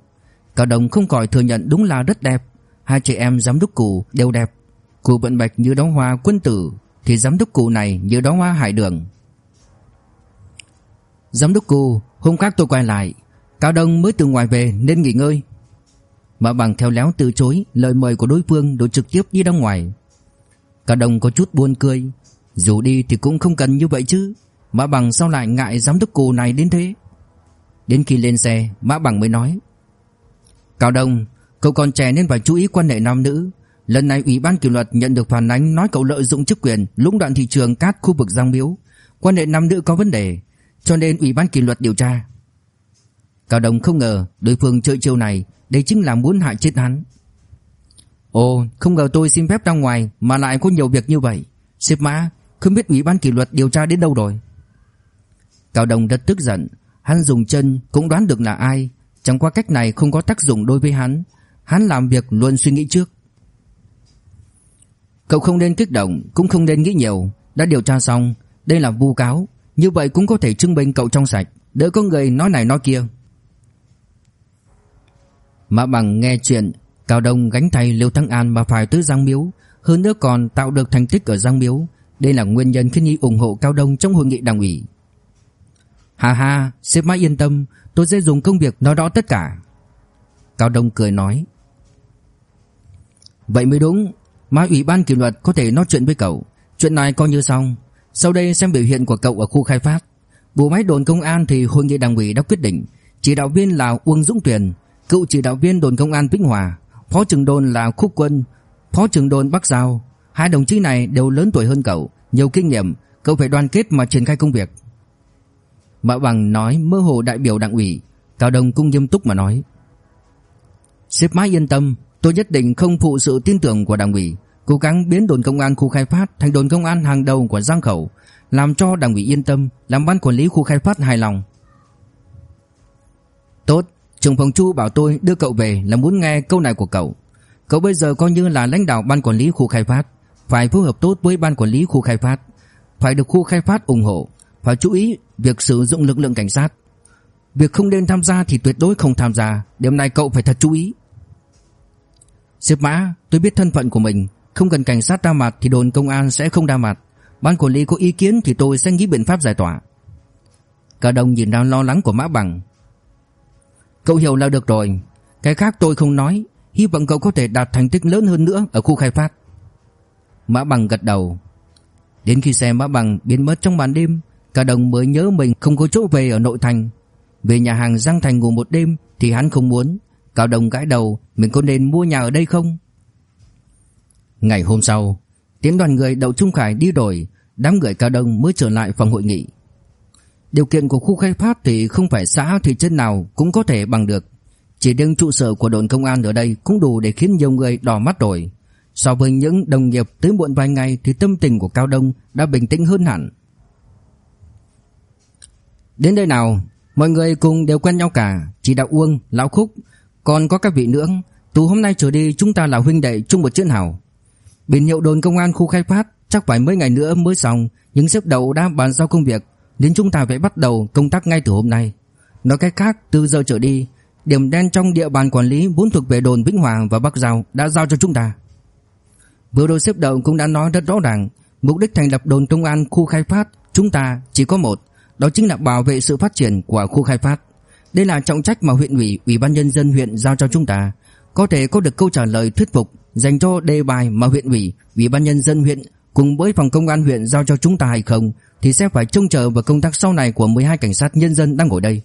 Cao đồng không khỏi thừa nhận đúng là rất đẹp. Hai chị em giám đốc cụ đều đẹp. Cụ vận bạch như đóa hoa quân tử, Thì giám đốc cụ này như đóa hoa hải đường. Giám đốc cụ Hôm khác tôi quay lại, Cao Đông mới từ ngoài về nên nghỉ ngơi. Mã bằng theo léo từ chối Lời mời của đối phương đổi trực tiếp đi ra ngoài. Cao Đông có chút buồn cười, Dù đi thì cũng không cần như vậy chứ Mã bằng sao lại ngại giám đốc cô này đến thế? Đến khi lên xe, Mã bằng mới nói, Cao Đông, Cậu còn trẻ nên phải chú ý quan hệ nam nữ. Lần này Ủy ban kỷ luật nhận được phản ánh Nói cậu lợi dụng chức quyền lũng đoạn thị trường cát khu vực Giang Miếu. Quan hệ nam nữ có vấn đề cho nên Ủy ban kỷ luật điều tra. Cao Đồng không ngờ đối phương chơi chiêu này, Đây chính là muốn hại chết hắn. Ồ, không ngờ tôi xin phép ra ngoài Mà lại có nhiều việc như vậy. Sếp mã, không biết Ủy ban kỷ luật điều tra đến đâu rồi? Cao Đồng rất tức giận. Hắn dùng chân cũng đoán được là ai. Chẳng qua cách này không có tác dụng đối với hắn. Hắn làm việc luôn suy nghĩ trước. Cậu không nên kích động, Cũng không nên nghĩ nhiều. Đã điều tra xong, Đây là vu cáo như vậy cũng có thể chứng minh cậu trong sạch. Đỡ có người nói này nói kia. Mã bằng nghe chuyện, Cao Đông gánh thay Liêu thắng An mà phải tới Giang Miếu. Hơn nữa còn tạo được thành tích ở Giang Miếu. Đây là nguyên nhân khiến y ủng hộ Cao Đông trong hội nghị đảng ủy. Hà hà Sếp mãi yên tâm, Tôi sẽ dùng công việc nói rõ tất cả. Cao Đông cười nói. Vậy mới đúng Mà ủy ban kỷ luật có thể nói chuyện với cậu. Chuyện này coi như xong sau đây xem biểu hiện của cậu ở khu khai phát. Bộ máy đồn công an thì hội nghị đảng ủy đã quyết định, chỉ đạo viên là Uông Dũng Tuyền, cựu chỉ đạo viên đồn công an Vĩnh Hòa, Phó trưởng đồn là Khúc Quân, Phó trưởng đồn Bắc Giao. Hai đồng chí này đều lớn tuổi hơn cậu, nhiều kinh nghiệm, cậu phải đoàn kết mà triển khai công việc. Mã Bằng nói mơ hồ đại biểu đảng ủy, Cao Đông cũng nghiêm túc mà nói. Sếp mãi yên tâm, tôi nhất định không phụ sự tin tưởng của đảng ủy, cố gắng biến đồn công an khu khai phát thành đồn công an hàng đầu của Giang Khẩu, làm cho đảng ủy yên tâm, làm ban quản lý khu khai phát hài lòng. Tốt, trưởng phòng Chu bảo tôi đưa cậu về là muốn nghe câu này của cậu. Cậu bây giờ coi như là lãnh đạo ban quản lý khu khai phát, phải phối hợp tốt với ban quản lý khu khai phát, phải được khu khai phát ủng hộ, phải chú ý việc sử dụng lực lượng cảnh sát. Việc không nên tham gia thì tuyệt đối không tham gia, điểm này cậu phải thật chú ý. Diệp Mã, tôi biết thân phận của mình, không cần cảnh sát ra mặt thì đồn công an sẽ không ra mặt. Ban quản lý có ý kiến thì tôi sẽ nghĩ biện pháp giải tỏa. Cả đồng nhìn ra lo lắng của Mã Bằng. Cậu hiểu là được rồi, cái khác tôi không nói, hy vọng cậu có thể đạt thành tích lớn hơn nữa ở khu khai phát. Mã Bằng gật đầu. Đến khi xe Mã Bằng biến mất trong màn đêm, cả đồng mới nhớ mình không có chỗ về ở nội thành. Về nhà hàng Giang Thành ngủ một đêm thì hắn không muốn, Cả đồng gãi đầu Mình có nên mua nhà ở đây không Ngày hôm sau Tiến đoàn người đậu Trung Khải đi rồi Đám người Cao Đông mới trở lại phòng hội nghị. Điều kiện của khu khai phát Thì không phải xã thị trấn nào Cũng có thể bằng được. Chỉ riêng trụ sở của đồn công an ở đây Cũng đủ để khiến nhiều người đỏ mắt rồi. So với những đồng nghiệp tới muộn vài ngày Thì tâm tình của Cao Đông đã bình tĩnh hơn hẳn. Đến đây nào Mọi người cùng đều quen nhau cả Chỉ đạo Uông, Lão Khúc còn có các vị nữa. Từ hôm nay trở đi chúng ta là huynh đệ chung một chiến hào Biển hiệu đồn công an khu khai phát Chắc phải mấy ngày nữa mới xong. Nhưng xếp đầu đã bàn giao công việc Nên chúng ta phải bắt đầu công tác ngay từ hôm nay. Nói cách khác từ giờ trở đi Điểm đen trong địa bàn quản lý vốn thuộc về đồn Vĩnh Hòa và Bắc Giao đã giao cho chúng ta. Vừa rồi xếp đầu cũng đã nói rất rõ ràng Mục đích thành lập đồn công an khu khai phát Chúng ta chỉ có một Đó chính là bảo vệ sự phát triển của khu khai phát. Đây là trọng trách mà huyện ủy, ủy ban nhân dân huyện giao cho chúng ta. Có thể có được câu trả lời thuyết phục dành cho đề bài mà huyện ủy, ủy ban nhân dân huyện cùng với phòng công an huyện giao cho chúng ta hay không thì sẽ phải trông chờ vào công tác sau này của 12 cảnh sát nhân dân đang ngồi đây.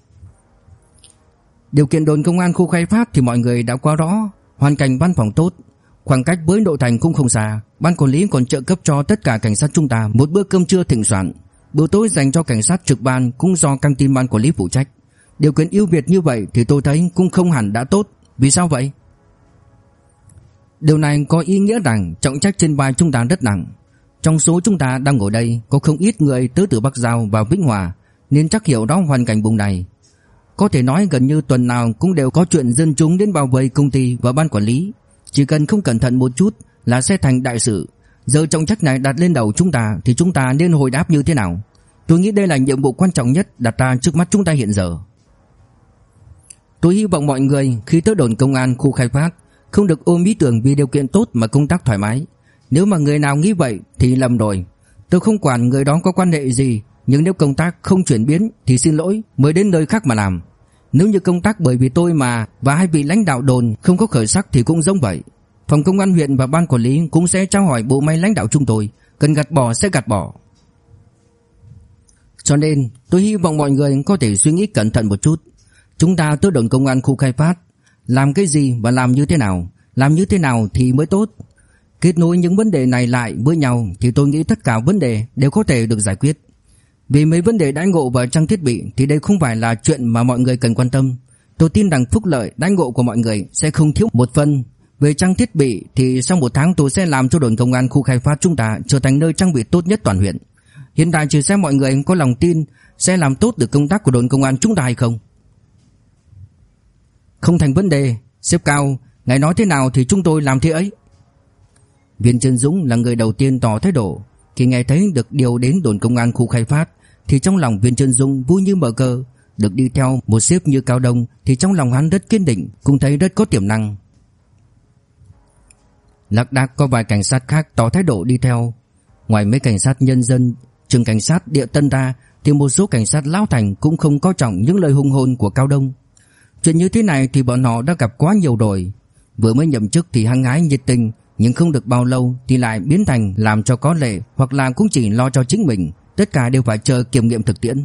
Điều kiện đồn công an khu khai phát thì mọi người đã quá rõ, hoàn cảnh văn phòng tốt, khoảng cách với nội thành cũng không xa, ban quản lý còn trợ cấp cho tất cả cảnh sát chúng ta một bữa cơm trưa thịnh soạn, bữa tối dành cho cảnh sát trực ban cũng do căng tin ban quản lý phụ trách. Điều kiện ưu việt như vậy thì tôi thấy cũng không hẳn đã tốt Vì sao vậy? Điều này có ý nghĩa rằng trọng trách trên vai chúng ta rất nặng. Trong số chúng ta đang ngồi đây, Có không ít người tới từ Bắc Giao và Vĩnh Hòa, Nên chắc hiểu đó hoàn cảnh vùng này. Có thể nói gần như tuần nào cũng đều có chuyện dân chúng đến bao vây công ty và ban quản lý. Chỉ cần không cẩn thận một chút là sẽ thành đại sự. Giờ trọng trách này đặt lên đầu chúng ta Thì chúng ta nên hồi đáp như thế nào? Tôi nghĩ đây là nhiệm vụ quan trọng nhất đặt ra trước mắt chúng ta hiện giờ. Tôi hy vọng mọi người khi tới đồn công an khu khai phát không được ôm ý tưởng vì điều kiện tốt mà công tác thoải mái. Nếu mà người nào nghĩ vậy thì lầm rồi. Tôi không quản người đó có quan hệ gì, nhưng nếu công tác không chuyển biến thì xin lỗi, mới đến nơi khác mà làm. Nếu như công tác bởi vì tôi mà và hai vị lãnh đạo đồn không có khởi sắc thì cũng giống vậy. Phòng công an huyện và ban quản lý cũng sẽ trao hỏi bộ máy lãnh đạo chúng tôi, cần gạt bỏ sẽ gạt bỏ. Cho nên tôi hy vọng mọi người có thể suy nghĩ cẩn thận một chút Chúng ta tới đồn công an khu khai phát làm cái gì và làm như thế nào? Làm như thế nào thì mới tốt. Kết nối những vấn đề này lại với nhau Thì tôi nghĩ tất cả vấn đề đều có thể được giải quyết. Vì mấy vấn đề đãi ngộ và trang thiết bị Thì đây không phải là chuyện mà mọi người cần quan tâm. Tôi tin rằng phúc lợi, đãi ngộ của mọi người Sẽ không thiếu một phần. Về trang thiết bị thì sau một tháng tôi sẽ làm cho đồn công an khu khai phát chúng ta Trở thành nơi trang bị tốt nhất toàn huyện. Hiện tại chỉ xem mọi người có lòng tin Sẽ làm tốt được công tác của đồn công an chúng ta hay không không thành vấn đề Xếp cao, Ngài nói thế nào thì chúng tôi làm thế ấy. Viên Trân Dũng là người đầu tiên tỏ thái độ. Khi nghe thấy được điều đến đồn công an khu khai phát, Thì trong lòng Viên Trân Dũng vui như mở cờ. Được đi theo một xếp như Cao Đông, Thì trong lòng hắn rất kiên định, Cũng thấy rất có tiềm năng. Lạc đạc có vài cảnh sát khác tỏ thái độ đi theo. Ngoài mấy cảnh sát nhân dân, Trường cảnh sát địa tân ra, Thì một số cảnh sát lão thành cũng không coi trọng những lời hung hồn của Cao Đông. Chuyện như thế này thì bọn họ đã gặp quá nhiều rồi. Vừa mới nhậm chức thì hăng hái nhiệt tình Nhưng không được bao lâu thì lại biến thành làm cho có lệ Hoặc là cũng chỉ lo cho chính mình. Tất cả đều phải chờ kiểm nghiệm thực tiễn.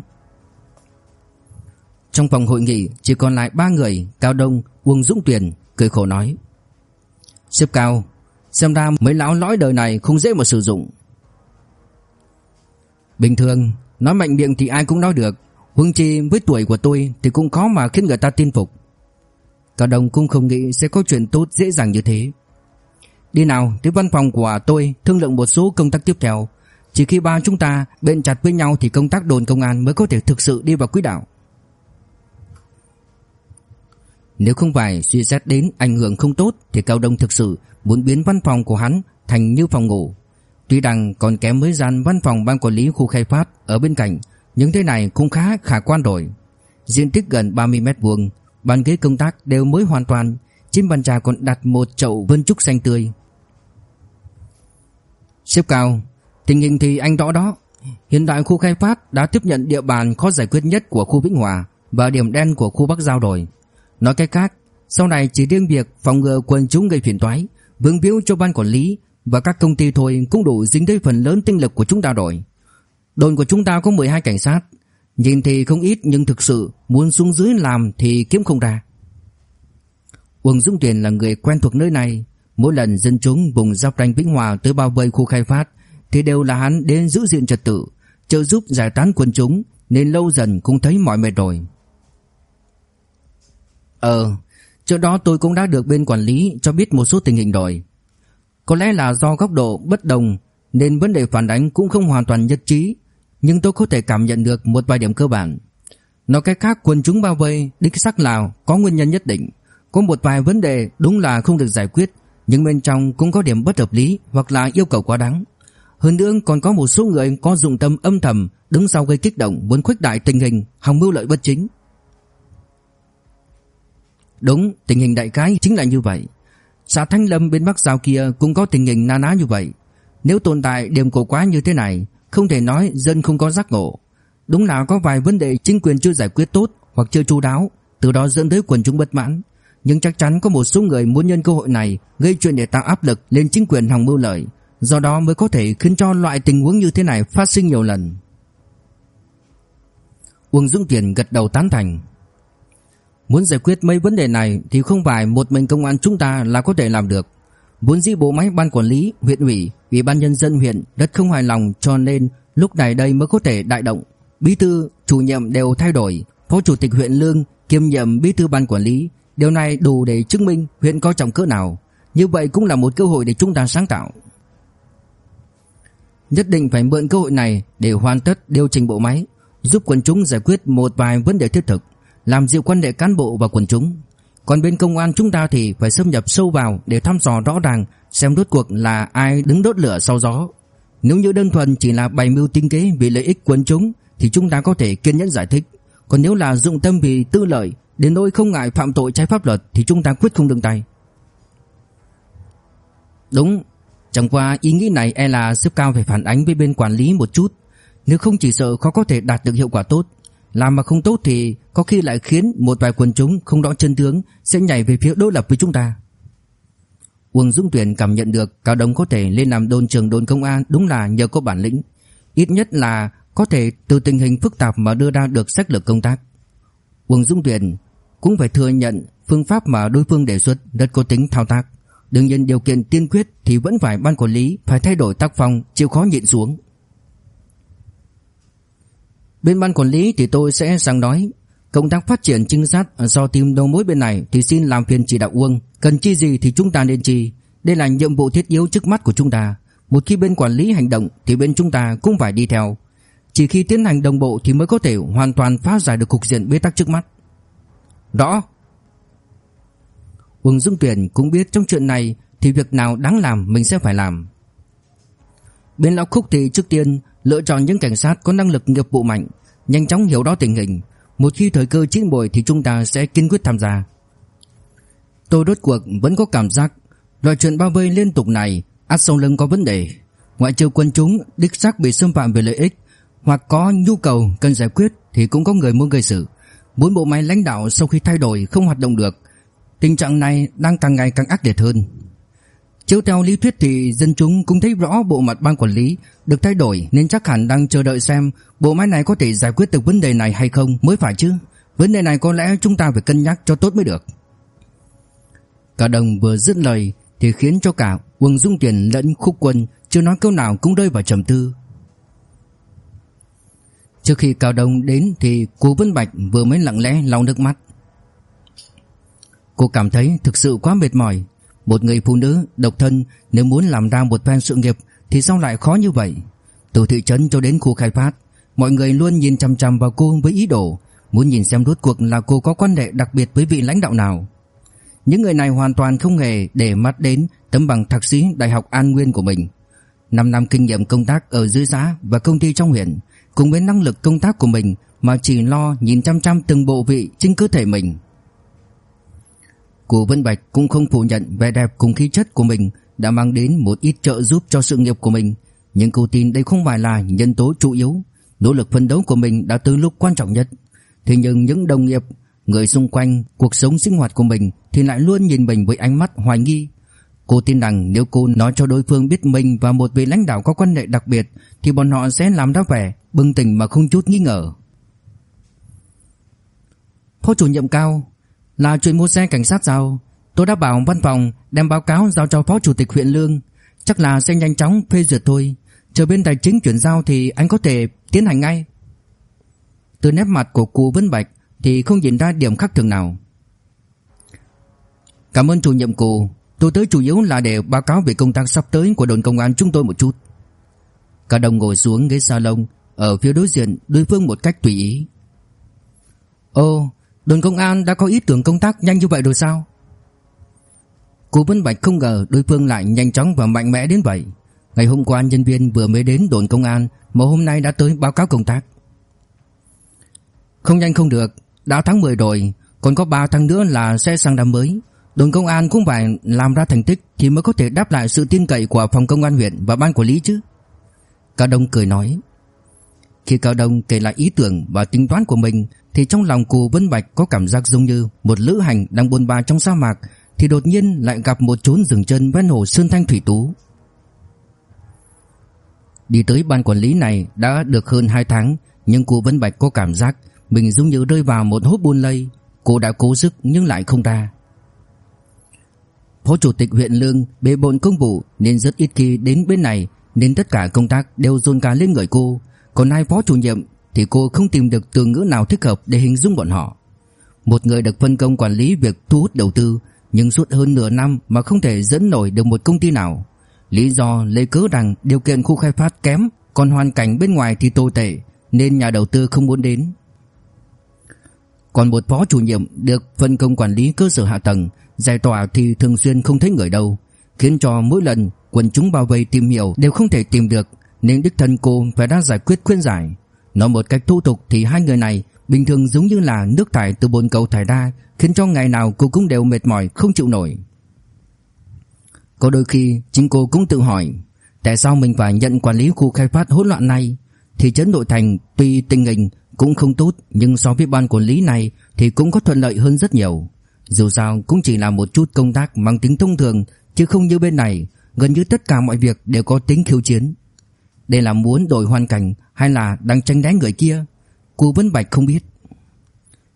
Trong phòng hội nghị chỉ còn lại ba người Cao Đông, Uông Dũng Tuyền Cười khổ nói. Xếp cao Xem ra mấy lão lõi đời này không dễ mà sử dụng. Bình thường Nói mạnh miệng thì ai cũng nói được. Huống chi với tuổi của tôi Thì cũng khó mà khiến người ta tin phục. Cao Đông cũng không nghĩ sẽ có chuyện tốt dễ dàng như thế. Đi nào, tới văn phòng của tôi, Thương lượng một số công tác tiếp theo. Chỉ khi ba chúng ta bên chặt với nhau Thì công tác đồn công an mới có thể thực sự đi vào quỹ đạo. Nếu không phải suy xét đến ảnh hưởng không tốt Thì Cao Đông thực sự muốn biến văn phòng của hắn Thành như phòng ngủ. Tuy rằng còn kém mới gian văn phòng ban quản lý khu khai phát Ở bên cạnh những thế này cũng khá khả quan rồi. Diện tích gần 30 mét vuông, Bàn ghế công tác đều mới hoàn toàn, Trên bàn trà còn đặt một chậu vân trúc xanh tươi. Xếp cao, Tình hình thì anh rõ đó. Hiện tại khu khai phát đã tiếp nhận địa bàn khó giải quyết nhất của khu Vĩnh Hòa Và điểm đen của khu Bắc Giao rồi. Nói cách khác, Sau này chỉ riêng việc phòng ngừa quần chúng gây phiền toái, Vướng biếu cho ban quản lý Và các công ty thôi cũng đủ dính tới phần lớn tinh lực của chúng ta rồi. Đồn của chúng ta có 12 cảnh sát Nhìn thì không ít nhưng thực sự muốn xuống dưới làm thì kiếm không ra. Uông Dũng Tiền là người quen thuộc nơi này, mỗi lần dân chúng vùng giáp ranh Vĩnh Hòa tới bao vây khu khai phát thì đều là hắn đến giữ diện trật tự, trợ giúp giải tán quân chúng nên lâu dần cũng thấy mỏi mệt rồi. Ờ, trước đó tôi cũng đã được bên quản lý cho biết một số tình hình rồi. Có lẽ là do góc độ bất đồng nên vấn đề phản ánh cũng không hoàn toàn nhất trí nhưng tôi có thể cảm nhận được một vài điểm cơ bản. Nói cách khác quần chúng bao vây đích xác là có nguyên nhân nhất định, có một vài vấn đề đúng là không được giải quyết, nhưng bên trong cũng có điểm bất hợp lý hoặc là yêu cầu quá đáng. Hơn nữa còn có một số người có dụng tâm âm thầm đứng sau gây kích động muốn khuếch đại tình hình, hòng mưu lợi bất chính. Đúng, tình hình đại cái chính là như vậy. Xã Thanh Lâm bên Bắc Giao kia cũng có tình hình na ná như vậy. Nếu tồn tại điểm cổ quá như thế này, không thể nói dân không có giác ngộ. Đúng là có vài vấn đề chính quyền chưa giải quyết tốt Hoặc chưa chu đáo, Từ đó dẫn tới quần chúng bất mãn. Nhưng chắc chắn có một số người muốn nhân cơ hội này Gây chuyện để tạo áp lực lên chính quyền hòng mưu lợi, Do đó mới có thể khiến cho loại tình huống như thế này phát sinh nhiều lần. Uông Dũng Tiền gật đầu tán thành. Muốn giải quyết mấy vấn đề này Thì không phải một mình công an chúng ta là có thể làm được. Vốn dĩ bộ máy ban quản lý, huyện ủy, ủy ban nhân dân huyện rất không hài lòng cho nên lúc này đây mới có thể đại động. Bí thư, chủ nhiệm đều thay đổi, phó chủ tịch huyện Lương kiêm nhiệm bí thư ban quản lý, điều này đủ để chứng minh huyện có trọng cỡ nào. Như vậy cũng là một cơ hội để chúng ta sáng tạo. Nhất định phải mượn cơ hội này để hoàn tất điều chỉnh bộ máy, giúp quần chúng giải quyết một vài vấn đề thiết thực, làm dịu quan hệ cán bộ và quần chúng. Còn bên công an chúng ta thì phải xâm nhập sâu vào để thăm dò rõ ràng xem rốt cuộc là ai đứng đốt lửa sau gió. Nếu như đơn thuần chỉ là bày mưu tính kế vì lợi ích quần chúng thì chúng ta có thể kiên nhẫn giải thích. Còn nếu là dụng tâm vì tư lợi đến nỗi không ngại phạm tội trái pháp luật thì chúng ta quyết không đứng tay. Đúng, chẳng qua ý nghĩ này e là xếp cao phải phản ánh với bên quản lý một chút, nếu không chỉ sợ khó có thể đạt được hiệu quả tốt. Làm mà không tốt thì có khi lại khiến một vài quần chúng không rõ chân tướng sẽ nhảy về phía đối lập với chúng ta. Uông Dũng Tuyển cảm nhận được Cao Đông có thể lên làm đồn trưởng đồn công an đúng là nhờ có bản lĩnh, ít nhất là có thể từ tình hình phức tạp mà đưa ra được sách lược công tác. Uông Dũng Tuyển cũng phải thừa nhận phương pháp mà đối phương đề xuất rất có tính thao tác. Đương nhiên điều kiện tiên quyết thì vẫn phải ban quản lý phải thay đổi tác phong, chịu khó nhịn xuống. Bên ban quản lý thì tôi sẽ sang nói. Công tác phát triển trinh sát do tìm đầu mối bên này thì xin làm phiền chỉ đạo Uông. Cần chi gì thì chúng ta nên chi. Đây là nhiệm vụ thiết yếu trước mắt của chúng ta. Một khi bên quản lý hành động thì bên chúng ta cũng phải đi theo. Chỉ khi tiến hành đồng bộ thì mới có thể hoàn toàn phá giải được cục diện bế tắc trước mắt. Rõ. Uông Dương Tuyển cũng biết trong chuyện này thì việc nào đáng làm mình sẽ phải làm. Bên lão khúc thì trước tiên lựa chọn những cảnh sát có năng lực nghiệp vụ mạnh, nhanh chóng hiểu rõ tình hình. Một khi thời cơ chín muồi thì chúng ta sẽ kiên quyết tham gia. Tôi đốt cuộc vẫn có cảm giác loại chuyện bao vây liên tục này ắt sau lưng có vấn đề. Ngoại trừ quân chúng đích xác bị xâm phạm về lợi ích hoặc có nhu cầu cần giải quyết thì cũng có người muốn gây sự. Bốn bộ máy lãnh đạo sau khi thay đổi không hoạt động được. Tình trạng này đang càng ngày càng ác liệt hơn. Chiếu theo lý thuyết thì dân chúng cũng thấy rõ bộ mặt ban quản lý được thay đổi nên chắc hẳn đang chờ đợi xem bộ máy này có thể giải quyết được vấn đề này hay không mới phải chứ. Vấn đề này có lẽ chúng ta phải cân nhắc cho tốt mới được. Cả đồng vừa dứt lời Thì khiến cho cả Uông Dung Tiền lẫn Khúc Quân Chưa nói câu nào cũng rơi vào trầm tư Trước khi Cao Đông đến Thì cô Vân Bạch vừa mới lặng lẽ lau nước mắt Cô cảm thấy thực sự quá mệt mỏi một người phụ nữ độc thân, Nếu muốn làm ra một phen sự nghiệp, Thì sao lại khó như vậy? Từ thị trấn cho đến khu khai phát, Mọi người luôn nhìn chăm chăm vào cô với ý đồ, Muốn nhìn xem rốt cuộc là cô có quan hệ đặc biệt với vị lãnh đạo nào. Những người này hoàn toàn không hề để mắt đến Tấm bằng thạc sĩ Đại học An Nguyên của mình. 5 năm kinh nghiệm công tác ở dưới xã và công ty trong huyện, Cùng với năng lực công tác của mình Mà chỉ lo nhìn chăm chăm từng bộ vị trên cơ thể mình. Cô Vân Bạch cũng không phủ nhận vẻ đẹp cùng khí chất của mình Đã mang đến một ít trợ giúp cho sự nghiệp của mình. Nhưng cô tin đây không phải là nhân tố chủ yếu. Nỗ lực phấn đấu của mình đã tới lúc quan trọng nhất. Thế nhưng những đồng nghiệp, Người xung quanh, cuộc sống sinh hoạt của mình Thì lại luôn nhìn mình với ánh mắt hoài nghi. Cô tin rằng nếu cô nói cho đối phương biết mình Và một vị lãnh đạo có quan hệ đặc biệt, Thì bọn họ sẽ làm ra vẻ Bừng tỉnh mà không chút nghi ngờ. Phó chủ nhiệm cao là chuyện mua xe cảnh sát sao Tôi đã bảo văn phòng đem báo cáo giao cho phó chủ tịch huyện Lương. Chắc là sẽ nhanh chóng phê duyệt thôi. Chờ bên tài chính chuyển giao thì anh có thể tiến hành ngay. Từ nét mặt của cụ Vân Bạch Thì không nhìn ra điểm khác thường nào. Cảm ơn chủ nhiệm cụ. Tôi tới chủ yếu là để báo cáo về công tác sắp tới của đồn công an chúng tôi một chút. Cả đồng ngồi xuống ghế salon, Ở phía đối diện, đối phương một cách tùy ý. Ô. Đồn công an đã có ý tưởng công tác nhanh như vậy rồi sao? Cố Vân Bạch không ngờ đối phương lại nhanh chóng và mạnh mẽ đến vậy. Ngày hôm qua, nhân viên vừa mới đến đồn công an Mà hôm nay đã tới báo cáo công tác. Không nhanh không được, Đã tháng 10 rồi, Còn có 3 tháng nữa là sẽ sang năm mới. Đồn công an cũng phải làm ra thành tích Thì mới có thể đáp lại sự tin cậy của phòng công an huyện Và ban quản lý chứ. Cao Đông cười nói. Khi Cao Đông kể lại ý tưởng và tính toán của mình thì trong lòng cô Vân Bạch có cảm giác giống như Một lữ hành đang buôn ba trong sa mạc, Thì đột nhiên lại gặp một chốn rừng chân ven hồ Sơn Thanh Thủy Tú. Đi tới ban quản lý này đã được hơn 2 tháng, Nhưng cô Vân Bạch có cảm giác Mình giống như rơi vào một hốt buôn lây Cô đã cố sức nhưng lại không ra. Phó chủ tịch huyện Lương bề bộn công vụ Nên rất ít khi đến bên này, Nên tất cả công tác đều dồn cả lên người cô Còn hai phó chủ nhiệm thì cô không tìm được từ ngữ nào thích hợp Để hình dung bọn họ. Một người được phân công quản lý việc thu hút đầu tư, Nhưng suốt hơn nửa năm Mà không thể dẫn nổi được một công ty nào. Lý do lấy cớ rằng điều kiện khu khai phát kém, Còn hoàn cảnh bên ngoài thì tồi tệ, Nên nhà đầu tư không muốn đến. Còn một phó chủ nhiệm được phân công quản lý cơ sở hạ tầng, Giải tỏa thì thường xuyên không thấy người đâu, Khiến cho mỗi lần quần chúng bao vây tìm hiểu đều không thể tìm được, Nên đích thân cô phải đã giải quyết khuyên giải. Nói một cách thu tục thì hai người này Bình thường giống như là nước thải từ bồn cầu thải ra, Khiến cho ngày nào cô cũng đều mệt mỏi, không chịu nổi. Có đôi khi, chính cô cũng tự hỏi, Tại sao mình phải nhận quản lý khu khai phát hỗn loạn này? Thị trấn nội thành tuy tình hình cũng không tốt, Nhưng so với ban quản lý này thì cũng có thuận lợi hơn rất nhiều. Dù sao cũng chỉ là một chút công tác mang tính thông thường, Chứ không như bên này, Gần như tất cả mọi việc đều có tính khiêu chiến. Đây là muốn đổi hoàn cảnh Hay là đang tranh đánh người kia? Cô Vân Bạch không biết.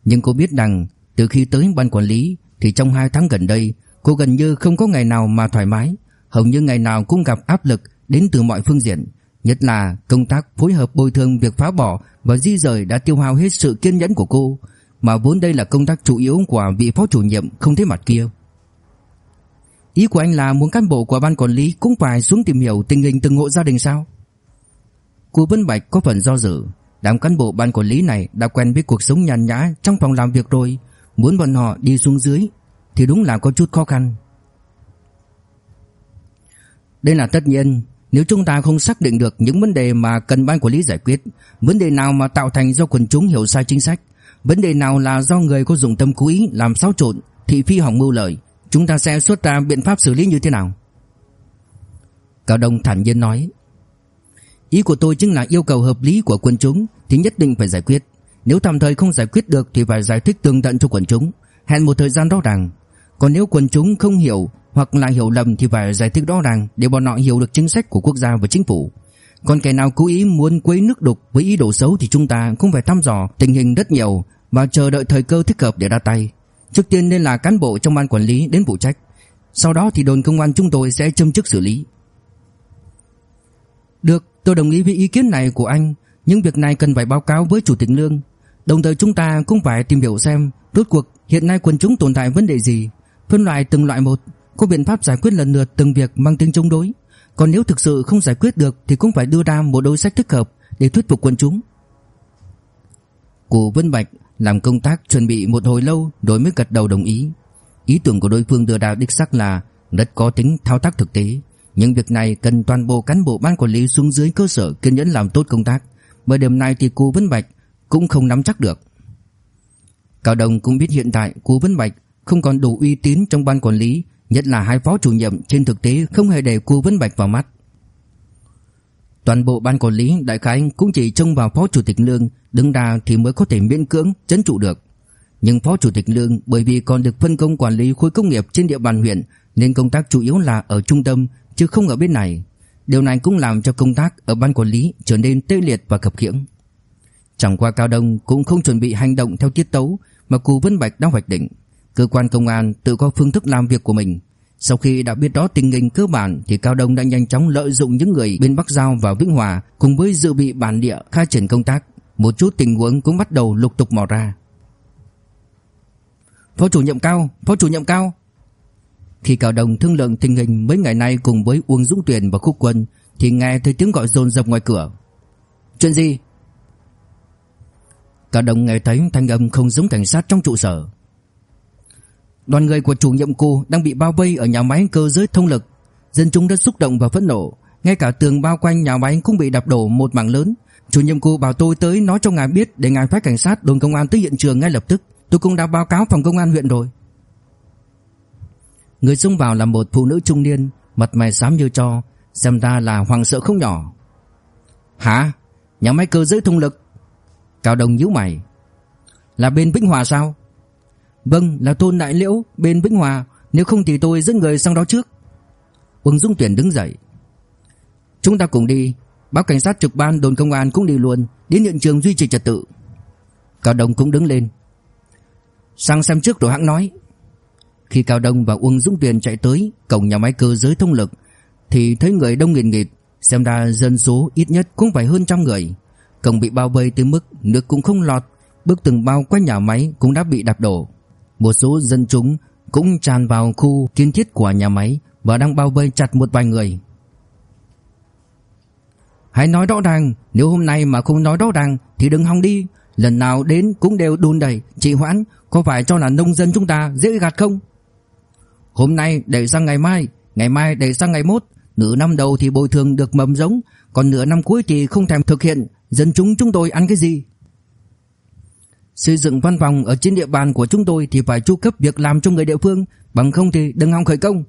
Nhưng cô biết rằng Từ khi tới ban quản lý Thì trong 2 tháng gần đây, Cô gần như không có ngày nào mà thoải mái. Hầu như ngày nào cũng gặp áp lực Đến từ mọi phương diện, Nhất là công tác phối hợp bồi thường việc phá bỏ Và di rời đã tiêu hao hết sự kiên nhẫn của cô. Mà vốn đây là công tác chủ yếu Của vị phó chủ nhiệm không thấy mặt kia. Ý của anh là muốn cán bộ của ban quản lý Cũng phải xuống tìm hiểu tình hình từng hộ gia đình sao? Cô Vân Bạch có phần do dự Đám cán bộ ban quản lý này đã quen với cuộc sống nhàn nhã trong phòng làm việc rồi Muốn bọn họ đi xuống dưới thì đúng là có chút khó khăn. Đây là tất nhiên, nếu chúng ta không xác định được những vấn đề mà cần ban quản lý giải quyết, vấn đề nào mà tạo thành do quần chúng hiểu sai chính sách, vấn đề nào là do người có dụng tâm cố ý làm xáo trộn, thị phi hỏng mưu lợi, chúng ta sẽ xuất ra biện pháp xử lý như thế nào? Cao Đông thản nhiên nói, Ý của tôi chính là yêu cầu hợp lý của quần chúng thì nhất định phải giải quyết. Nếu tạm thời không giải quyết được thì phải giải thích tường tận cho quần chúng, hẹn một thời gian rõ ràng. Còn nếu quần chúng không hiểu hoặc là hiểu lầm thì phải giải thích rõ ràng để bọn họ hiểu được chính sách của quốc gia và chính phủ. Còn kẻ nào cố ý muốn quấy nước đục với ý đồ xấu thì chúng ta cũng phải thăm dò tình hình rất nhiều và chờ đợi thời cơ thích hợp để ra tay. Trước tiên nên là cán bộ trong ban quản lý đến phụ trách. Sau đó thì đồn công an chúng tôi sẽ châm chức xử lý Được tôi đồng ý với ý kiến này của anh. Nhưng việc này cần phải báo cáo với Chủ tịch Lương Đồng thời chúng ta cũng phải tìm hiểu xem Rốt cuộc hiện nay quần chúng tồn tại vấn đề gì. Phân loại từng loại một, Có biện pháp giải quyết lần lượt từng việc mang tính chống đối. Còn nếu thực sự không giải quyết được Thì cũng phải đưa ra một đối sách thích hợp Để thuyết phục quần chúng. Cụ Vân Bạch làm công tác chuẩn bị một hồi lâu Rồi mới gật đầu đồng ý. Ý tưởng của đối phương đưa ra đích xác là Rất có tính thao tác thực tế. Nhưng việc này cần toàn bộ cán bộ ban quản lý xuống dưới cơ sở kiên nhẫn làm tốt công tác Bởi điểm này thì cô Vân Bạch cũng không nắm chắc được Cao Đồng cũng biết hiện tại cô Vân Bạch không còn đủ uy tín trong ban quản lý, nhất là hai phó chủ nhiệm trên thực tế không hề để cô Vân Bạch vào mắt. Toàn bộ ban quản lý đại khái cũng chỉ trông vào phó chủ tịch Lương, đứng ra thì mới có thể miễn cưỡng chấn trụ được. Nhưng phó chủ tịch Lương bởi vì còn được phân công quản lý khối công nghiệp trên địa bàn huyện nên công tác chủ yếu là ở trung tâm chứ không ở bên này. Điều này cũng làm cho công tác ở ban quản lý trở nên tê liệt và khập khiễng. Chẳng qua Cao Đông cũng không chuẩn bị hành động theo tiết tấu mà Cù Vân Bạch đã hoạch định. Cơ quan công an tự có phương thức làm việc của mình. Sau khi đã biết đó tình hình cơ bản thì Cao Đông đã nhanh chóng lợi dụng những người bên Bắc Giao và Vĩnh Hòa cùng với dự bị bản địa khai triển công tác. Một chút tình huống cũng bắt đầu lục tục mò ra. Phó chủ nhiệm Cao, phó chủ nhiệm Cao. Khi Cao Đồng thương lượng tình hình mấy ngày nay cùng với Uông Dũng Tuyền và Khúc Quân, thì nghe thấy tiếng gọi dồn dập ngoài cửa. Chuyện gì? Cao đồng nghe thấy thanh âm không giống cảnh sát trong trụ sở. Đoàn người của chủ nhiệm cô đang bị bao vây ở nhà máy cơ giới thông lực. Dân chúng rất xúc động và phẫn nộ. Ngay cả tường bao quanh nhà máy cũng bị đập đổ một mảng lớn. Chủ nhiệm cô bảo tôi tới nói cho ngài biết Để ngài phái cảnh sát đồn công an tới hiện trường ngay lập tức. Tôi cũng đã báo cáo phòng công an huyện rồi. Người xông vào là một phụ nữ trung niên Mặt mày xám như cho Xem ra là hoàng sợ không nhỏ Hả? Nhà máy cơ giới thông lực Cao Đông nhíu mày. Là bên Vĩnh Hòa sao? Vâng, là thôn Đại Liễu, bên Vĩnh Hòa, nếu không thì tôi dẫn người sang đó trước. Uông Dung Tuyển đứng dậy. Chúng ta cùng đi, báo cảnh sát trực ban đồn công an cũng đi luôn, đến hiện trường duy trì trật tự. Cao Đông cũng đứng lên. Sang xem trước rồi hãng nói. Khi Cao Đông và Uông dũng Tuyền chạy tới cổng nhà máy cơ giới thông lực thì thấy người đông nghìn nghịt, xem ra dân số ít nhất cũng phải hơn trăm người. Cổng bị bao vây tới mức nước cũng không lọt, bước từng bao quanh nhà máy cũng đã bị đạp đổ. Một số dân chúng cũng tràn vào khu kiến thiết của nhà máy và đang bao vây chặt một vài người. Hãy nói rõ ràng, nếu hôm nay mà không nói rõ ràng thì đừng hòng đi, lần nào đến cũng đều đùn đẩy, trì hoãn, có phải cho là nông dân chúng ta dễ gạt không? Hôm nay đẩy sang ngày mai, ngày mai đẩy sang ngày mốt, nửa năm đầu thì bồi thường được mầm giống, còn nửa năm cuối thì không thèm thực hiện, Dân chúng chúng tôi ăn cái gì? Xây dựng văn phòng ở trên địa bàn của chúng tôi thì phải chu cấp việc làm cho người địa phương, bằng không thì đừng hòng khởi công.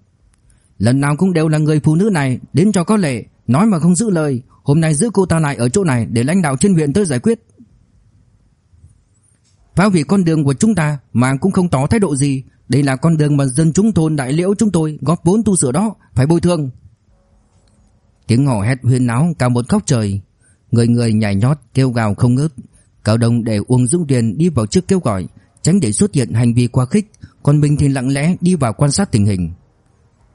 Lần nào cũng đều là người phụ nữ này đến cho có lệ, nói mà không giữ lời, hôm nay giữ cô ta lại ở chỗ này để lãnh đạo trên huyện tới giải quyết. Phá hủy con đường của chúng ta mà cũng không tỏ thái độ gì, đây là con đường mà dân chúng thôn Đại Liễu chúng tôi góp vốn tu sửa đó, phải bồi thường. Tiếng hò hét huyên náo cả một góc trời, Người người nhảy nhót kêu gào không ngớt. Cao Đông để Uông Dũng Điền đi vào trước kêu gọi Tránh để xuất hiện hành vi quá khích Còn mình thì lặng lẽ đi vào quan sát tình hình.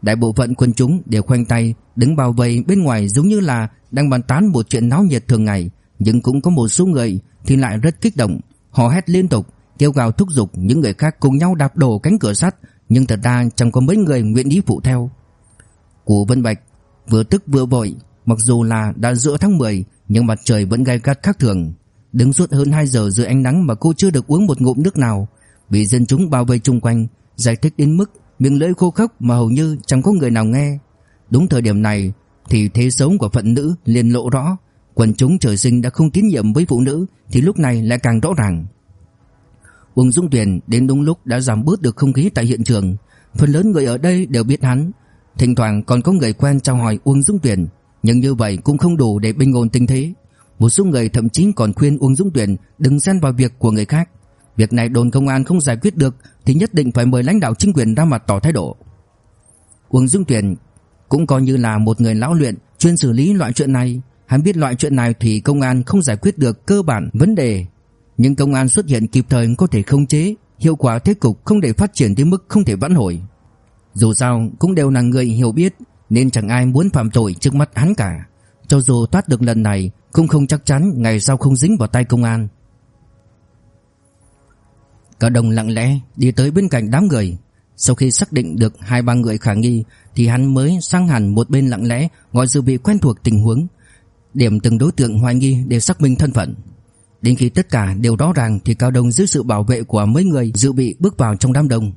Đại bộ phận quân chúng đều khoanh tay Đứng bao vây bên ngoài giống như là Đang bàn tán một chuyện náo nhiệt thường ngày Nhưng cũng có một số người Thì lại rất kích động Họ hét liên tục Kêu gào thúc giục những người khác cùng nhau đạp đổ cánh cửa sắt Nhưng thật ra chẳng có mấy người nguyện ý phụ theo Cụ Vân Bạch vừa tức vừa vội Mặc dù là đã giữa tháng 10 nhưng mặt trời vẫn gay gắt khác thường. Đứng suốt hơn 2 giờ dưới ánh nắng mà cô chưa được uống một ngụm nước nào, bị dân chúng bao vây chung quanh, giải thích đến mức miệng lưỡi khô khốc mà hầu như chẳng có người nào nghe. Đúng thời điểm này thì thế sống của phận nữ liền lộ rõ, quần chúng trời sinh đã không tín nhiệm với phụ nữ thì lúc này lại càng rõ ràng. Uông Dung Tuyền đến đúng lúc đã giảm bớt được không khí tại hiện trường, phần lớn người ở đây đều biết hắn, thỉnh thoảng còn có người quen chào hỏi Uông Dung Tuyền, nhưng như vậy cũng không đủ để bình ổn tình thế. Một số người thậm chí còn khuyên Uông Dung Tuyền Đừng xen vào việc của người khác. Việc này đồn công an không giải quyết được Thì nhất định phải mời lãnh đạo chính quyền ra mặt tỏ thái độ. Uông Dung Tuyền Cũng coi như là một người lão luyện Chuyên xử lý loại chuyện này. Hắn biết loại chuyện này thì công an không giải quyết được cơ bản vấn đề. Nhưng công an xuất hiện kịp thời có thể khống chế, Hiệu quả thế cục không để phát triển đến mức không thể vãn hồi. Dù sao, cũng đều là người hiểu biết, Nên chẳng ai muốn phạm tội trước mắt hắn cả. Cho dù thoát được lần này, Cũng không chắc chắn ngày sau không dính vào tay công an. Cả đồng lặng lẽ đi tới bên cạnh đám người. Sau khi xác định được hai ba người khả nghi, Thì hắn mới sang hẳn một bên lặng lẽ Gọi dự bị quen thuộc tình huống. Điểm từng đối tượng hoài nghi để xác minh thân phận. Đến khi tất cả đều rõ ràng Thì Cao Đông dưới sự bảo vệ của mấy người Dự bị bước vào trong đám đông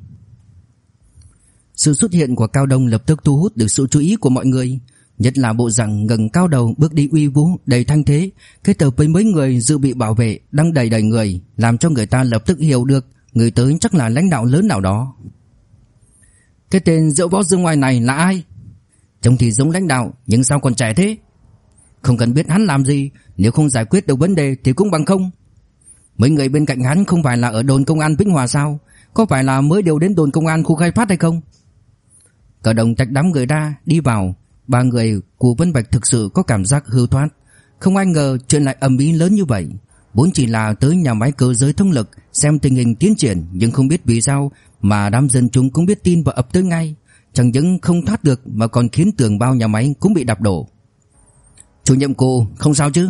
Sự xuất hiện của Cao Đông lập tức thu hút được sự chú ý của mọi người, Nhất là bộ dạng ngẩng cao đầu bước đi uy vũ, đầy thanh thế, Kết hợp với mấy người dự bị bảo vệ đang đầy đầy người, Làm cho người ta lập tức hiểu được Người tới chắc là lãnh đạo lớn nào đó Cái tên diệu võ dương ngoài này là ai? Trông thì giống lãnh đạo, nhưng sao còn trẻ thế? Không cần biết hắn làm gì. Nếu không giải quyết được vấn đề thì cũng bằng không. Mấy người bên cạnh hắn không phải là ở đồn công an Vĩnh Hòa sao? Có phải là mới đều đến đồn công an khu khai phát hay không? Cả đồng tách đám người ra, Đi vào. Ba người của Vân Bạch thực sự có cảm giác hư thoát. Không ai ngờ chuyện lại ầm ĩ lớn như vậy. Vốn chỉ là tới nhà máy cơ giới thông lực, Xem tình hình tiến triển, Nhưng không biết vì sao Mà đám dân chúng cũng biết tin và ập tới ngay. Chẳng những không thoát được, Mà còn khiến tường bao nhà máy cũng bị đập đổ. Chủ nhiệm cô, không sao chứ?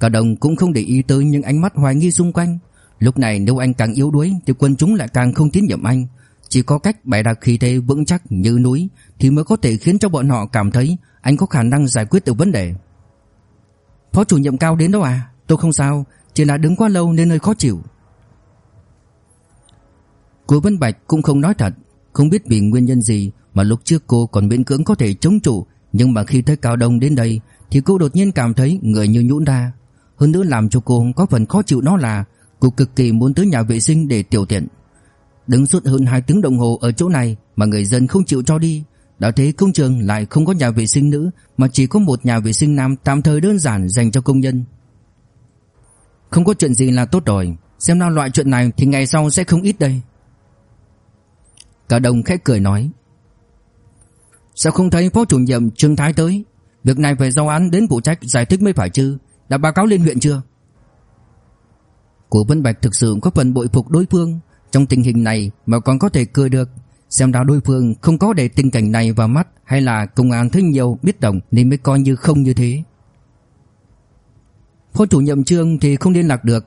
Cả đồng cũng không để ý tới những ánh mắt hoài nghi xung quanh. Lúc này nếu anh càng yếu đuối Thì quân chúng lại càng không tín nhiệm anh. Chỉ có cách bày đặt khí thế vững chắc như núi Thì mới có thể khiến cho bọn họ cảm thấy Anh có khả năng giải quyết được vấn đề. Phó chủ nhiệm cao đến đâu à? Tôi không sao, Chỉ là đứng quá lâu nên hơi khó chịu. Cô Vân Bạch cũng không nói thật, Không biết vì nguyên nhân gì Mà lúc trước cô còn miễn cưỡng có thể chống trụ, Nhưng mà khi thấy Cao Đông đến đây thì cô đột nhiên cảm thấy người như nhũn ra. Hơn nữa làm cho cô có phần khó chịu đó là Cô cực kỳ muốn tới nhà vệ sinh để tiểu tiện. Đứng suốt hơn 2 tiếng đồng hồ ở chỗ này Mà người dân không chịu cho đi. Đã thế công trường lại không có nhà vệ sinh nữ Mà chỉ có một nhà vệ sinh nam tạm thời đơn giản dành cho công nhân. Không có chuyện gì là tốt rồi. Xem nào loại chuyện này thì ngày sau sẽ không ít đây. Cả đồng khẽ cười nói. Sao không thấy phó chủ nhiệm Trương Thái tới? Việc này phải giao án đến phụ trách giải thích mới phải chứ. Đã báo cáo lên huyện chưa? Của Vân Bạch thực sự có phần bội phục đối phương. Trong tình hình này mà còn có thể cười được. Xem ra đối phương không có để tình cảnh này vào mắt Hay là công an thấy nhiều biết đồng Nên mới coi như không như thế. Phó chủ nhiệm Trương thì không liên lạc được.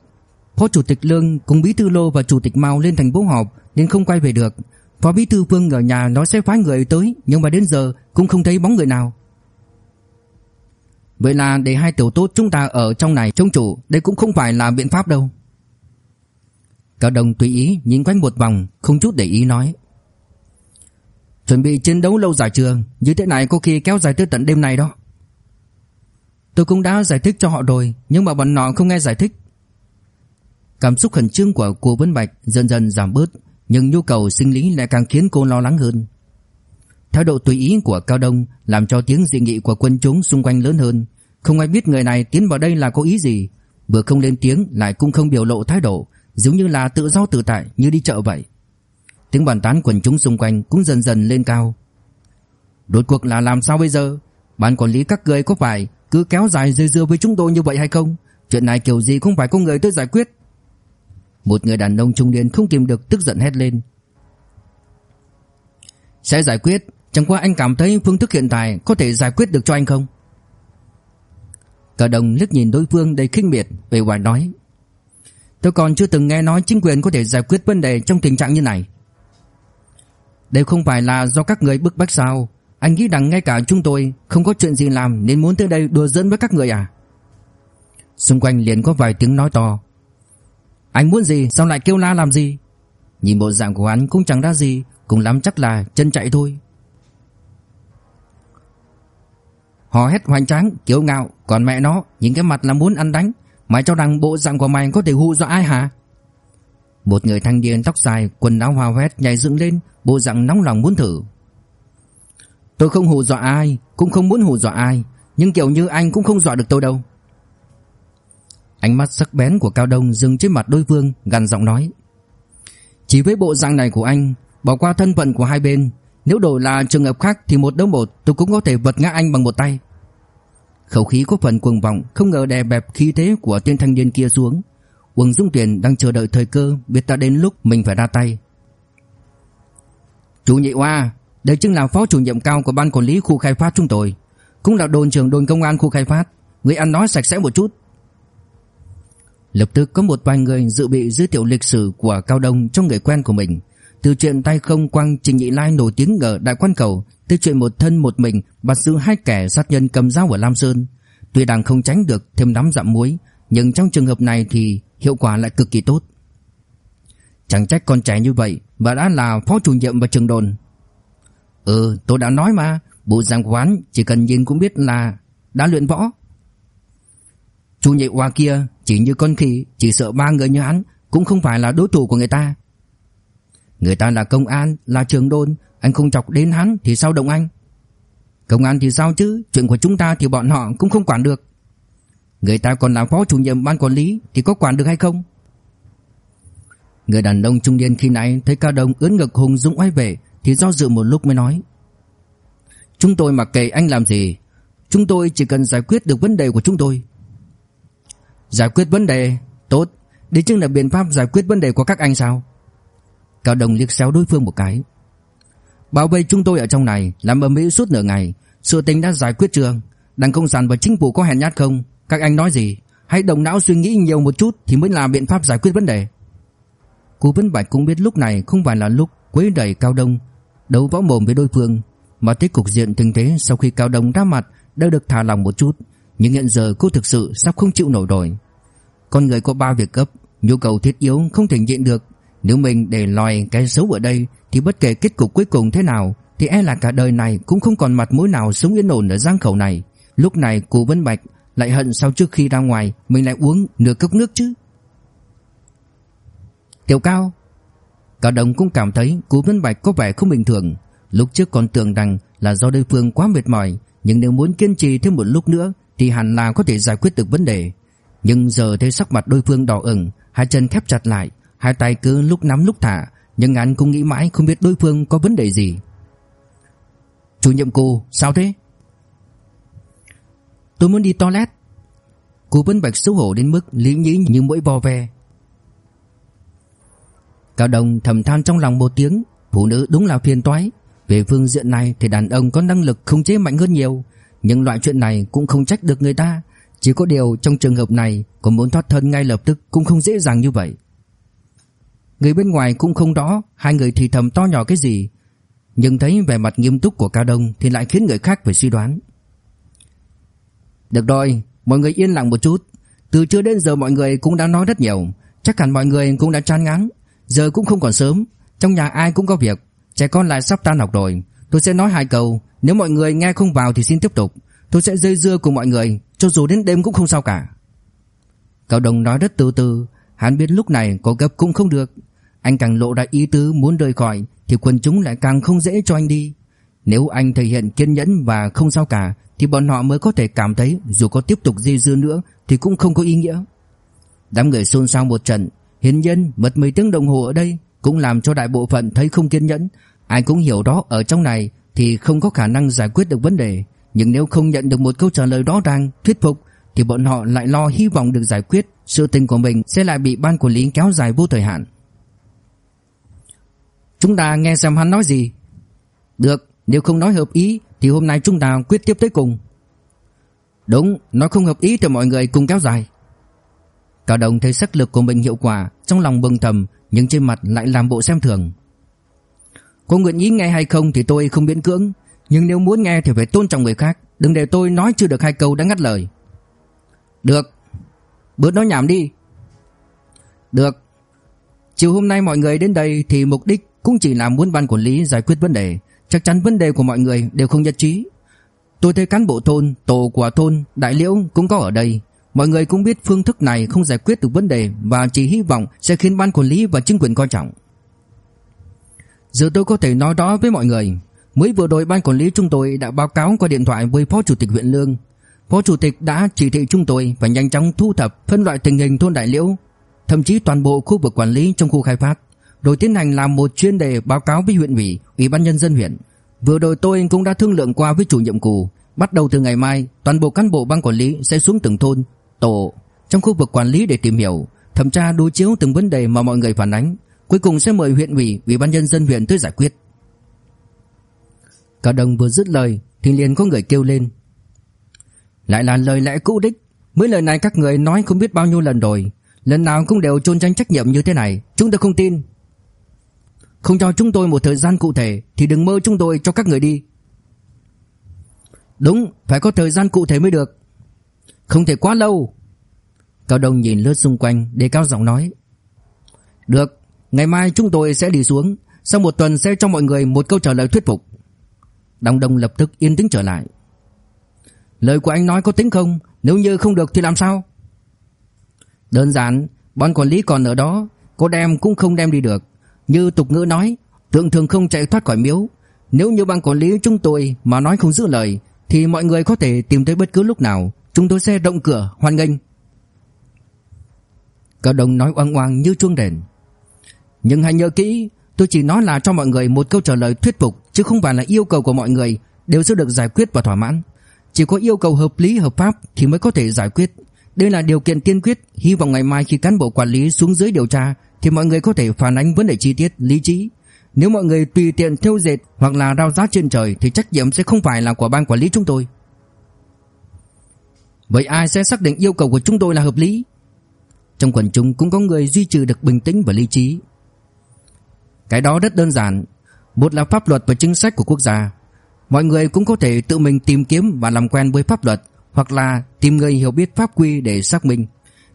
Phó chủ tịch Lương cùng bí thư Lô và chủ tịch Mao lên thành phố họp Nên không quay về được. Phó bí thư Vương ở nhà nói sẽ phái người tới Nhưng mà đến giờ cũng không thấy bóng người nào. Vậy là để hai tiểu tốt chúng ta ở trong này trông chủ, Đây cũng không phải là biện pháp đâu. Cao đồng tùy ý nhìn quanh một vòng, Không chút để ý nói. Chuẩn bị chiến đấu lâu dài trường Như thế này có khi kéo dài tới tận đêm nay đó. Tôi cũng đã giải thích cho họ rồi, Nhưng mà bọn nó không nghe giải thích. Cảm xúc khẩn trương của cô Vân Bạch dần dần giảm bớt, nhưng nhu cầu sinh lý lại càng khiến cô lo lắng hơn. Thái độ tùy ý của Cao Đông làm cho tiếng dị nghị của quân chúng xung quanh lớn hơn. Không ai biết người này tiến vào đây là có ý gì, vừa không lên tiếng lại cũng không biểu lộ thái độ, giống như là tự do tự tại như đi chợ vậy. Tiếng bàn tán quần chúng xung quanh cũng dần dần lên cao. Đột cuộc là làm sao bây giờ? Ban quản lý các người có phải cứ kéo dài dây dưa với chúng tôi như vậy hay không? Chuyện này kiểu gì cũng phải có người tới giải quyết. Một người đàn ông trung niên không kìm được tức giận hét lên Sẽ giải quyết Chẳng qua anh cảm thấy phương thức hiện tại Có thể giải quyết được cho anh không? Cả đồng liếc nhìn đối phương đầy khinh miệt Về ngoài nói, Tôi còn chưa từng nghe nói chính quyền có thể giải quyết vấn đề trong tình trạng như này. Đây không phải là do các người bức bách sao? Anh nghĩ rằng ngay cả chúng tôi Không có chuyện gì làm Nên muốn tới đây đùa giỡn với các người à? Xung quanh liền có vài tiếng nói to, anh muốn gì, sao lại kêu la làm gì? Nhìn bộ dạng của anh cũng chẳng ra gì Cũng lắm chắc là chân chạy thôi. Họ hét hoành tráng, kiêu ngạo. Còn mẹ nó những cái mặt là muốn ăn đánh Mày cho rằng bộ dạng của mày có thể hù dọa ai hả? Một người thanh niên tóc dài, Quần áo hoa hoét nhảy dựng lên, Bộ dạng nóng lòng muốn thử. Tôi không hù dọa ai, Cũng không muốn hù dọa ai, Nhưng kiểu như anh cũng không dọa được tôi đâu. Ánh mắt sắc bén của Cao Đông dừng trên mặt đối phương, gằn giọng nói. Chỉ với bộ dạng này của anh, Bỏ qua thân phận của hai bên, Nếu đổi là trường hợp khác thì một đấu một Tôi cũng có thể vật ngã anh bằng một tay. Khẩu khí có phần cuồng vọng Không ngờ đè bẹp khí thế của tên thanh niên kia xuống Quần Dung Tiền đang chờ đợi thời cơ Biết đã đến lúc mình phải ra tay Chủ nhị Hoa, đây chính là phó chủ nhiệm cao của ban quản lý khu khai phát chúng tôi, cũng là đồn trưởng đồn công an khu khai phát, người ăn nói sạch sẽ một chút. Lập tức có một vài người dự bị giới thiệu lịch sử của Cao Đông cho người quen của mình. Từ chuyện tay không quăng Trình Nhị Lai nổi tiếng ở Đại Quan Cầu Từ chuyện một thân một mình bắt giữ hai kẻ sát nhân cầm dao ở Lam Sơn. Tuy đang không tránh được thêm đám dặm muối, nhưng trong trường hợp này thì hiệu quả lại cực kỳ tốt. Chẳng trách con trẻ như vậy và đã là phó chủ nhiệm và trường đồn. Ừ, tôi đã nói mà, bộ giang quán chỉ cần nhìn cũng biết là đã luyện võ. Chủ nhị hoa kia chỉ như con khỉ, chỉ sợ ba người như hắn cũng không phải là đối thủ của người ta. Người ta là công an, là trường đồn, anh không chọc đến hắn thì sao động anh? Công an thì sao chứ, chuyện của chúng ta thì bọn họ cũng không quản được. Người ta còn là phó chủ nhiệm ban quản lý thì có quản được hay không? Người đàn ông trung niên khi nãy thấy Cao Đông ướn ngực hùng dũng oai về thì do dự một lúc mới nói. Chúng tôi mặc kệ anh làm gì, chúng tôi chỉ cần giải quyết được vấn đề của chúng tôi. Giải quyết vấn đề, tốt, đấy chính là biện pháp giải quyết vấn đề của các anh sao? Cao Đông liếc xéo đối phương một cái. Bảo vệ chúng tôi ở trong này làm ở Mỹ suốt nửa ngày, sự tình đã giải quyết chưa? Đảng Cộng sản và chính phủ có hèn nhát không? Các anh nói gì? Hãy động não suy nghĩ nhiều một chút thì mới là biện pháp giải quyết vấn đề. Cố Vân Bạch cũng biết lúc này không phải là lúc quấy đẩy Cao Đông đấu võ mồm với đối phương, mà thấy cục diện tình thế sau khi Cao Đông ra mặt đã được thả lòng một chút, nhưng hiện giờ cô thực sự sắp không chịu nổi rồi. Con người có ba việc cấp, nhu cầu thiết yếu không thể nhịn được, nếu mình để lòi cái xấu ở đây, thì bất kể kết cục cuối cùng thế nào, thì e là cả đời này cũng không còn mặt mũi nào sống yên ổn ở giang khẩu này. Lúc này cô Vân Bạch lại hận sau trước khi ra ngoài, mình lại uống nửa cốc nước chứ. Tiểu Cao, cả Đồng cũng cảm thấy Cú Vân Bạch có vẻ không bình thường Lúc trước còn tưởng rằng là do đối phương quá mệt mỏi, Nhưng nếu muốn kiên trì thêm một lúc nữa, Thì hẳn là có thể giải quyết được vấn đề Nhưng giờ thấy sắc mặt đối phương đỏ ửng, Hai chân khép chặt lại Hai tay cứ lúc nắm lúc thả, Nhưng anh cũng nghĩ mãi không biết đối phương có vấn đề gì. Chủ nhiệm cô, sao thế? Tôi muốn đi toilet. Cô Vân Bạch xấu hổ đến mức lý nhí như mũi bò ve. Cao Đông thầm than trong lòng một tiếng, Phụ nữ đúng là phiền toái. Về phương diện này thì đàn ông có năng lực không chế mạnh hơn nhiều, Nhưng loại chuyện này cũng không trách được người ta. Chỉ có điều trong trường hợp này Có muốn thoát thân ngay lập tức cũng không dễ dàng như vậy. Người bên ngoài cũng không rõ, Hai người thì thầm to nhỏ cái gì. Nhưng thấy vẻ mặt nghiêm túc của Cao Đông Thì lại khiến người khác phải suy đoán. Được rồi, Mọi người yên lặng một chút. Từ trưa đến giờ mọi người cũng đã nói rất nhiều. Chắc hẳn mọi người cũng đã chán ngán. Giờ cũng không còn sớm. Trong nhà ai cũng có việc. Trẻ con lại sắp tan học rồi. Tôi sẽ nói hai câu. Nếu mọi người nghe không vào thì xin tiếp tục. Tôi sẽ dây dưa cùng mọi người, Cho dù đến đêm cũng không sao cả. Cao đông nói rất từ từ. Hắn biết lúc này có gấp cũng không được Anh càng lộ ra ý tứ muốn rời khỏi Thì quần chúng lại càng không dễ cho anh đi Nếu anh thể hiện kiên nhẫn và không sao cả Thì bọn họ mới có thể cảm thấy Dù có tiếp tục dây dưa nữa Thì cũng không có ý nghĩa Đám người xôn xao một trận Hiển nhiên mất mấy tiếng đồng hồ ở đây cũng làm cho đại bộ phận thấy không kiên nhẫn. Ai cũng hiểu đó ở trong này thì không có khả năng giải quyết được vấn đề. Nhưng nếu không nhận được một câu trả lời rõ ràng, thuyết phục thì bọn họ lại lo hy vọng được giải quyết, sự tình của mình sẽ lại bị ban quản lý kéo dài vô thời hạn. Chúng ta nghe xem hắn nói gì. Được, nếu không nói hợp ý thì hôm nay chúng ta quyết tiếp tới cùng. Đúng, nó không hợp ý thì mọi người cùng kéo dài. Cao đồng thấy sức lực của mình hiệu quả, trong lòng bừng thầm, nhưng trên mặt lại làm bộ xem thường. Cô nguyện ý nghe hay không thì tôi không miễn cưỡng, nhưng nếu muốn nghe thì phải tôn trọng người khác, đừng để tôi nói chưa được hai câu đã ngắt lời. Được, bớt nói nhảm đi. Được. Chiều hôm nay mọi người đến đây thì mục đích cũng chỉ là muốn ban quản lý giải quyết vấn đề, chắc chắn vấn đề của mọi người đều không nhất trí. Tôi thấy cán bộ thôn, tổ của thôn, đại liễu cũng có ở đây, Mọi người cũng biết phương thức này không giải quyết được vấn đề và chỉ hy vọng sẽ khiến ban quản lý và chính quyền coi trọng. Giờ tôi có thể nói đó với mọi người. Mới vừa rồi ban quản lý chúng tôi đã báo cáo qua điện thoại với Phó Chủ tịch huyện Lương. Phó Chủ tịch đã chỉ thị chúng tôi phải nhanh chóng thu thập phân loại tình hình thôn Đại Liễu, thậm chí toàn bộ khu vực quản lý trong khu khai phát, rồi tiến hành làm một chuyên đề báo cáo với huyện ủy, ủy ban nhân dân huyện. Vừa rồi tôi cũng đã thương lượng qua với chủ nhiệm cụ, bắt đầu từ ngày mai, toàn bộ cán bộ ban quản lý sẽ xuống từng thôn tổ trong khu vực quản lý để tìm hiểu, thẩm tra đối chiếu từng vấn đề mà mọi người phản ánh, cuối cùng sẽ mời huyện ủy, ủy ban nhân dân huyện tới giải quyết. Cả đồng vừa dứt lời thì liền có người kêu lên. Lại là lời lẽ cũ đích, mấy lời này các người nói không biết bao nhiêu lần rồi, lần nào cũng đều trôn tranh trách nhiệm như thế này, chúng tôi không tin. Không cho chúng tôi một thời gian cụ thể thì đừng mơ chúng tôi cho các người đi. Đúng, phải có thời gian cụ thể mới được. Không thể quá lâu. Cao Đông nhìn lướt xung quanh để cao giọng nói. Được, ngày mai chúng tôi sẽ đi xuống, sau một tuần sẽ cho mọi người một câu trả lời thuyết phục. Đồng Đông lập tức yên tĩnh trở lại. Lời của anh nói có tính không? Nếu như không được thì làm sao? Đơn giản, ban quản lý còn ở đó, cô đem cũng không đem đi được. Như tục ngữ nói, tượng thường không chạy thoát khỏi miếu. Nếu như ban quản lý chúng tôi mà nói không giữ lời, thì mọi người có thể tìm tới bất cứ lúc nào, chúng tôi sẽ động cửa hoan nghênh. Cả đồng nói oang oang như chuông đèn. Nhưng hãy nhớ kỹ, tôi chỉ nói là cho mọi người một câu trả lời thuyết phục, chứ không phải là yêu cầu của mọi người đều sẽ được giải quyết và thỏa mãn. Chỉ có yêu cầu hợp lý hợp pháp thì mới có thể giải quyết. Đây là điều kiện tiên quyết, hy vọng ngày mai khi cán bộ quản lý xuống dưới điều tra thì mọi người có thể phản ánh vấn đề chi tiết, lý trí. Nếu mọi người tùy tiện theo dệt hoặc là rao giá trên trời thì trách nhiệm sẽ không phải là của ban quản lý chúng tôi. Vậy ai sẽ xác định yêu cầu của chúng tôi là hợp lý? Trong quần chúng cũng có người duy trì được bình tĩnh và lý trí. Cái đó rất đơn giản, một là pháp luật và chính sách của quốc gia. Mọi người cũng có thể tự mình tìm kiếm và làm quen với pháp luật hoặc là tìm người hiểu biết pháp quy để xác minh,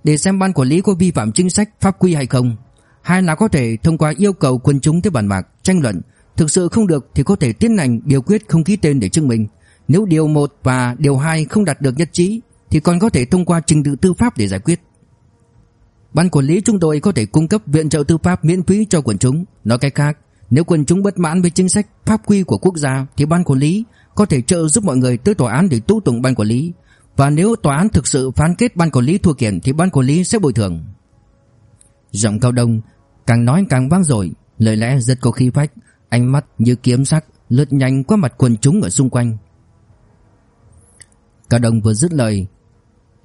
để xem ban quản lý có vi phạm chính sách pháp quy hay không. Hai là có thể thông qua yêu cầu quần chúng tới bàn bạc, tranh luận, thực sự không được thì có thể tiến hành điều quyết không ký tên để chứng minh. Nếu điều 1 và điều 2 không đạt được nhất trí thì còn có thể thông qua trình tự tư pháp để giải quyết. Ban quản lý chúng tôi có thể cung cấp viện trợ tư pháp miễn phí cho quần chúng. Nói cách khác, nếu quần chúng bất mãn với chính sách pháp quy của quốc gia thì ban quản lý có thể trợ giúp mọi người tới tòa án để tố tụng ban quản lý. Và nếu tòa án thực sự phán kết ban quản lý thua kiện thì ban quản lý sẽ bồi thường. Giọng cao đông càng nói càng vang dội, lời lẽ rất có khí phách, ánh mắt như kiếm sắc lướt nhanh qua mặt quần chúng ở xung quanh. Cao đông vừa dứt lời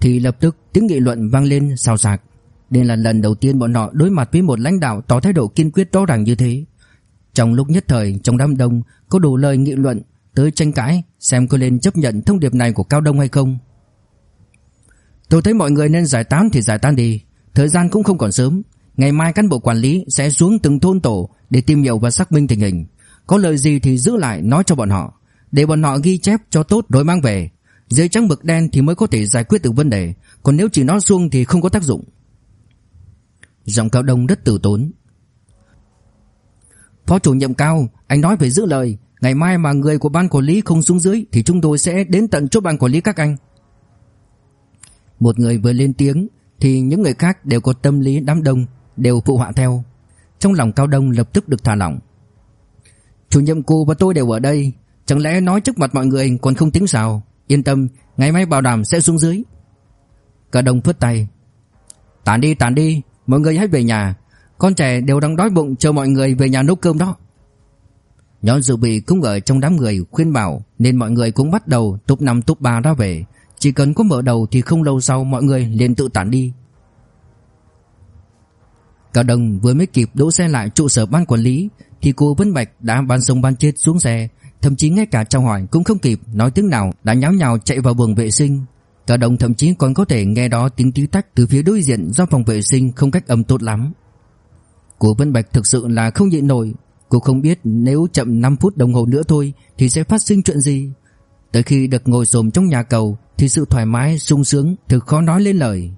thì lập tức tiếng nghị luận vang lên xào xạc. Đây là lần đầu tiên bọn họ đối mặt với một lãnh đạo tỏ thái độ kiên quyết rõ ràng như thế. Trong lúc nhất thời trong đám đông có đủ lời nghị luận tới tranh cãi xem có nên chấp nhận thông điệp này của Cao Đông hay không. Tôi thấy mọi người nên giải tán thì giải tán đi, thời gian cũng không còn sớm. Ngày mai cán bộ quản lý sẽ xuống từng thôn tổ để tìm hiểu và xác minh tình hình. Có lời gì thì giữ lại nói cho bọn họ, để bọn họ ghi chép cho tốt rồi mang về. dưới trắng mực đen thì mới có thể giải quyết được vấn đề, còn nếu chỉ nói suông thì không có tác dụng. Giọng Cao Đông rất từ tốn. Phó chủ nhiệm Cao, anh nói phải giữ lời, ngày mai mà người của ban quản lý không xuống dưới thì chúng tôi sẽ đến tận chỗ ban quản lý các anh. Một người vừa lên tiếng thì những người khác đều có tâm lý đám đông, đều phụ họa theo. Trong lòng Cao Đông lập tức được thả lỏng. Chủ nhiệm cô và tôi đều ở đây, chẳng lẽ nói trước mặt mọi người còn không tính sao? Yên tâm, ngày mai bảo đảm sẽ xuống dưới. Cao Đông phất tay. Tản đi, tản đi, mọi người hãy về nhà, con trẻ đều đang đói bụng chờ mọi người về nhà nấu cơm đó. Nhóm dự bị cũng ở trong đám người khuyên bảo nên mọi người cũng bắt đầu túp năm túp ba ra về. Chỉ cần có mở đầu thì không lâu sau mọi người liền tự tản đi. cả đồng vừa mới kịp đỗ xe lại trụ sở ban quản lý thì cô Vân Bạch đã ban sông ban chết xuống xe, thậm chí ngay cả chào hỏi cũng không kịp nói tiếng nào đã nháo nhào chạy vào buồng vệ sinh. cả đồng thậm chí còn có thể nghe đó tiếng tí tách từ phía đối diện do phòng vệ sinh không cách âm tốt lắm. Cô Vân Bạch thực sự là không nhịn nổi, cô không biết nếu chậm 5 phút đồng hồ nữa thôi thì sẽ phát sinh chuyện gì. Tới khi được ngồi xổm trong nhà cầu thì sự thoải mái, sung sướng thực khó nói lên lời.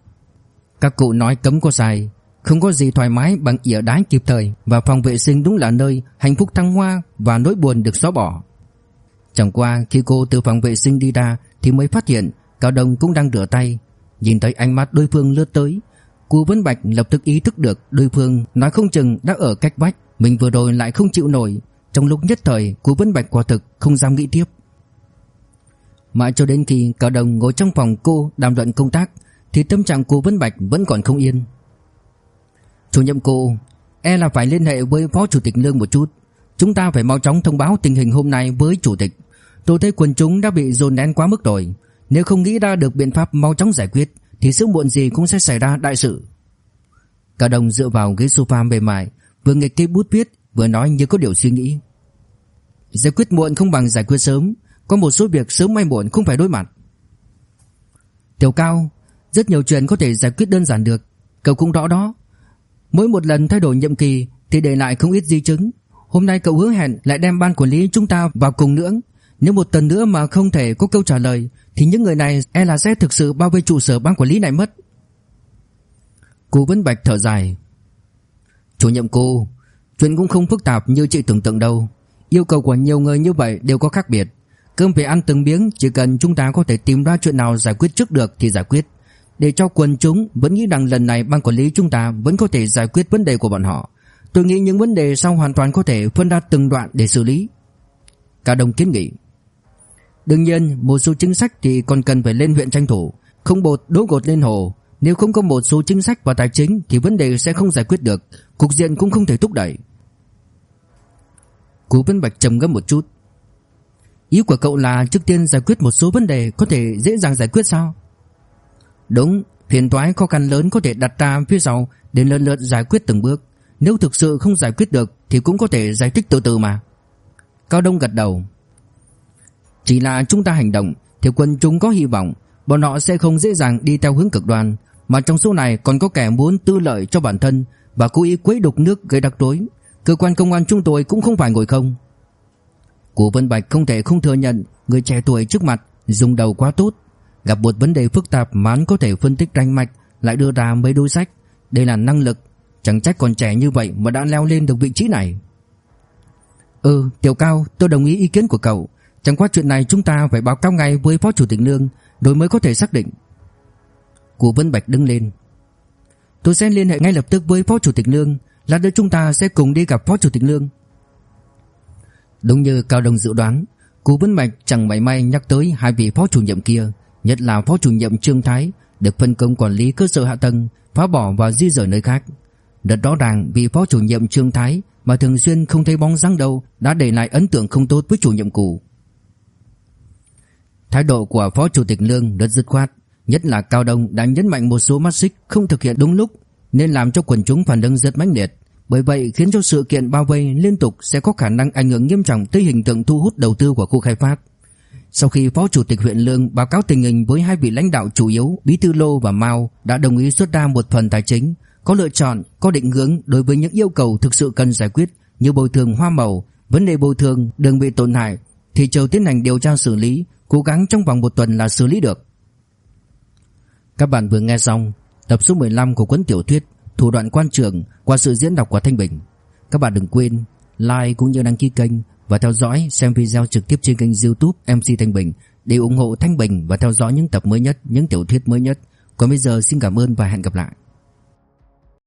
Các cụ nói cấm có sai, không có gì thoải mái bằng ỉa đái kịp thời và phòng vệ sinh đúng là nơi hạnh phúc thăng hoa và nỗi buồn được xóa bỏ. Chẳng qua khi cô từ phòng vệ sinh đi ra thì mới phát hiện Cao Đông cũng đang rửa tay. Nhìn thấy ánh mắt đối phương lướt tới, cô Vân Bạch lập tức ý thức được đối phương nói không chừng đã ở cách vách, mình vừa rồi lại không chịu nổi. Trong lúc nhất thời, cô Vân Bạch quả thực không dám nghĩ tiếp. Mãi cho đến khi Cao đồng ngồi trong phòng cô đàm luận công tác thì tâm trạng cô Vân Bạch vẫn còn không yên. Chủ nhiệm cô, e là phải liên hệ với Phó Chủ tịch Lương một chút. Chúng ta phải mau chóng thông báo tình hình hôm nay với Chủ tịch. Tôi thấy quần chúng đã bị dồn nén quá mức rồi. Nếu không nghĩ ra được biện pháp mau chóng giải quyết thì sớm muộn gì cũng sẽ xảy ra đại sự. Cả đồng dựa vào ghế sofa mềm mại, vừa nghịch cây bút viết, vừa nói như có điều suy nghĩ. Giải quyết muộn không bằng giải quyết sớm Có một số việc sớm hay muộn không phải đối mặt Tiểu Cao Rất nhiều chuyện có thể giải quyết đơn giản được Cậu cũng rõ đó Mỗi một lần thay đổi nhiệm kỳ Thì để lại không ít di chứng Hôm nay cậu hứa hẹn lại đem ban quản lý chúng ta vào cùng nữa Nếu một tuần nữa mà không thể có câu trả lời thì những người này e là sẽ thực sự bao vây trụ sở ban quản lý này mất. Cô Vân Bạch thở dài. Chủ nhiệm cô, Chuyện cũng không phức tạp như chị tưởng tượng đâu. Yêu cầu của nhiều người như vậy đều có khác biệt. Cơm phải ăn từng miếng, Chỉ cần chúng ta có thể tìm ra chuyện nào giải quyết trước được thì giải quyết. Để cho quần chúng vẫn nghĩ rằng lần này ban quản lý chúng ta Vẫn có thể giải quyết vấn đề của bọn họ. Tôi nghĩ những vấn đề sau hoàn toàn có thể phân ra từng đoạn để xử lý. Cả đồng kiến nghị. Đương nhiên, một số chính sách thì còn cần phải lên huyện tranh thủ. Không bột đố gột lên hồ. Nếu không có một số chính sách và tài chính Thì vấn đề sẽ không giải quyết được. Cục diện cũng không thể thúc đẩy. Cú Vân Bạch trầm ngâm một chút. Ý của cậu là trước tiên giải quyết một số vấn đề Có thể dễ dàng giải quyết sao? Đúng, Phiền toái khó khăn lớn có thể đặt ra phía sau Để lần lượt giải quyết từng bước. Nếu thực sự không giải quyết được Thì cũng có thể giải thích từ từ mà. Cao Đông gật đầu. Chỉ là chúng ta hành động, Thì quân chúng có hy vọng, Bọn họ sẽ không dễ dàng đi theo hướng cực đoan. Mà trong số này còn có kẻ muốn tư lợi cho bản thân Và cố ý quấy đục nước gây đặc rối. Cơ quan công an chúng tôi cũng không phải ngồi không. Cụ Vân Bạch không thể không thừa nhận Người trẻ tuổi trước mặt dùng đầu quá tốt. Gặp một vấn đề phức tạp mà hắn có thể phân tích ranh mạch, Lại đưa ra mấy đôi sách. Đây là năng lực, Chẳng trách còn trẻ như vậy mà đã leo lên được vị trí này. Ừ Tiểu Cao, tôi đồng ý ý kiến của cậu. Chẳng qua chuyện này chúng ta phải báo cáo ngay với Phó Chủ tịch Lương Rồi mới có thể xác định. Cụ Vân Bạch đứng lên. Tôi sẽ liên hệ ngay lập tức với Phó Chủ tịch Lương Lát nữa chúng ta sẽ cùng đi gặp Phó Chủ tịch Lương Đúng như Cao Đông dự đoán Cú Vân Bạch chẳng mảy may nhắc tới hai vị phó chủ nhiệm kia, Nhất là phó chủ nhiệm Trương Thái, Được phân công quản lý cơ sở hạ tầng, Phá bỏ và di rời nơi khác. Rất rõ ràng vì phó chủ nhiệm Trương Thái Mà thường xuyên không thấy bóng dáng đâu Đã để lại ấn tượng không tốt với chủ nhiệm cũ. Thái độ của phó chủ tịch Lương rất dứt khoát Nhất là Cao Đông đã nhấn mạnh một số mắt xích Không thực hiện đúng lúc Nên làm cho quần chúng phản ứng rất mãnh liệt bởi vậy khiến cho sự kiện bao vây liên tục sẽ có khả năng ảnh hưởng nghiêm trọng tới hình tượng thu hút đầu tư của khu khai phát. Sau khi Phó Chủ tịch huyện Lương báo cáo tình hình với hai vị lãnh đạo chủ yếu Bí thư Lô và Mao đã đồng ý xuất ra một phần tài chính, có lựa chọn, có định hướng đối với những yêu cầu thực sự cần giải quyết như bồi thường hoa màu, vấn đề bồi thường đường bị tổn hại thì chờ tiến hành điều tra xử lý, cố gắng trong vòng một tuần là xử lý được. Các bạn vừa nghe xong tập số 15 của cuốn tiểu thuyết Thủ đoạn quan trường qua sự diễn đọc của Thanh Bình. Các bạn đừng quên like cũng như đăng ký kênh và theo dõi xem video trực tiếp trên kênh YouTube MC Thanh Bình để ủng hộ Thanh Bình và theo dõi những tập mới nhất, những tiểu thuyết mới nhất. Còn bây giờ xin cảm ơn và hẹn gặp lại.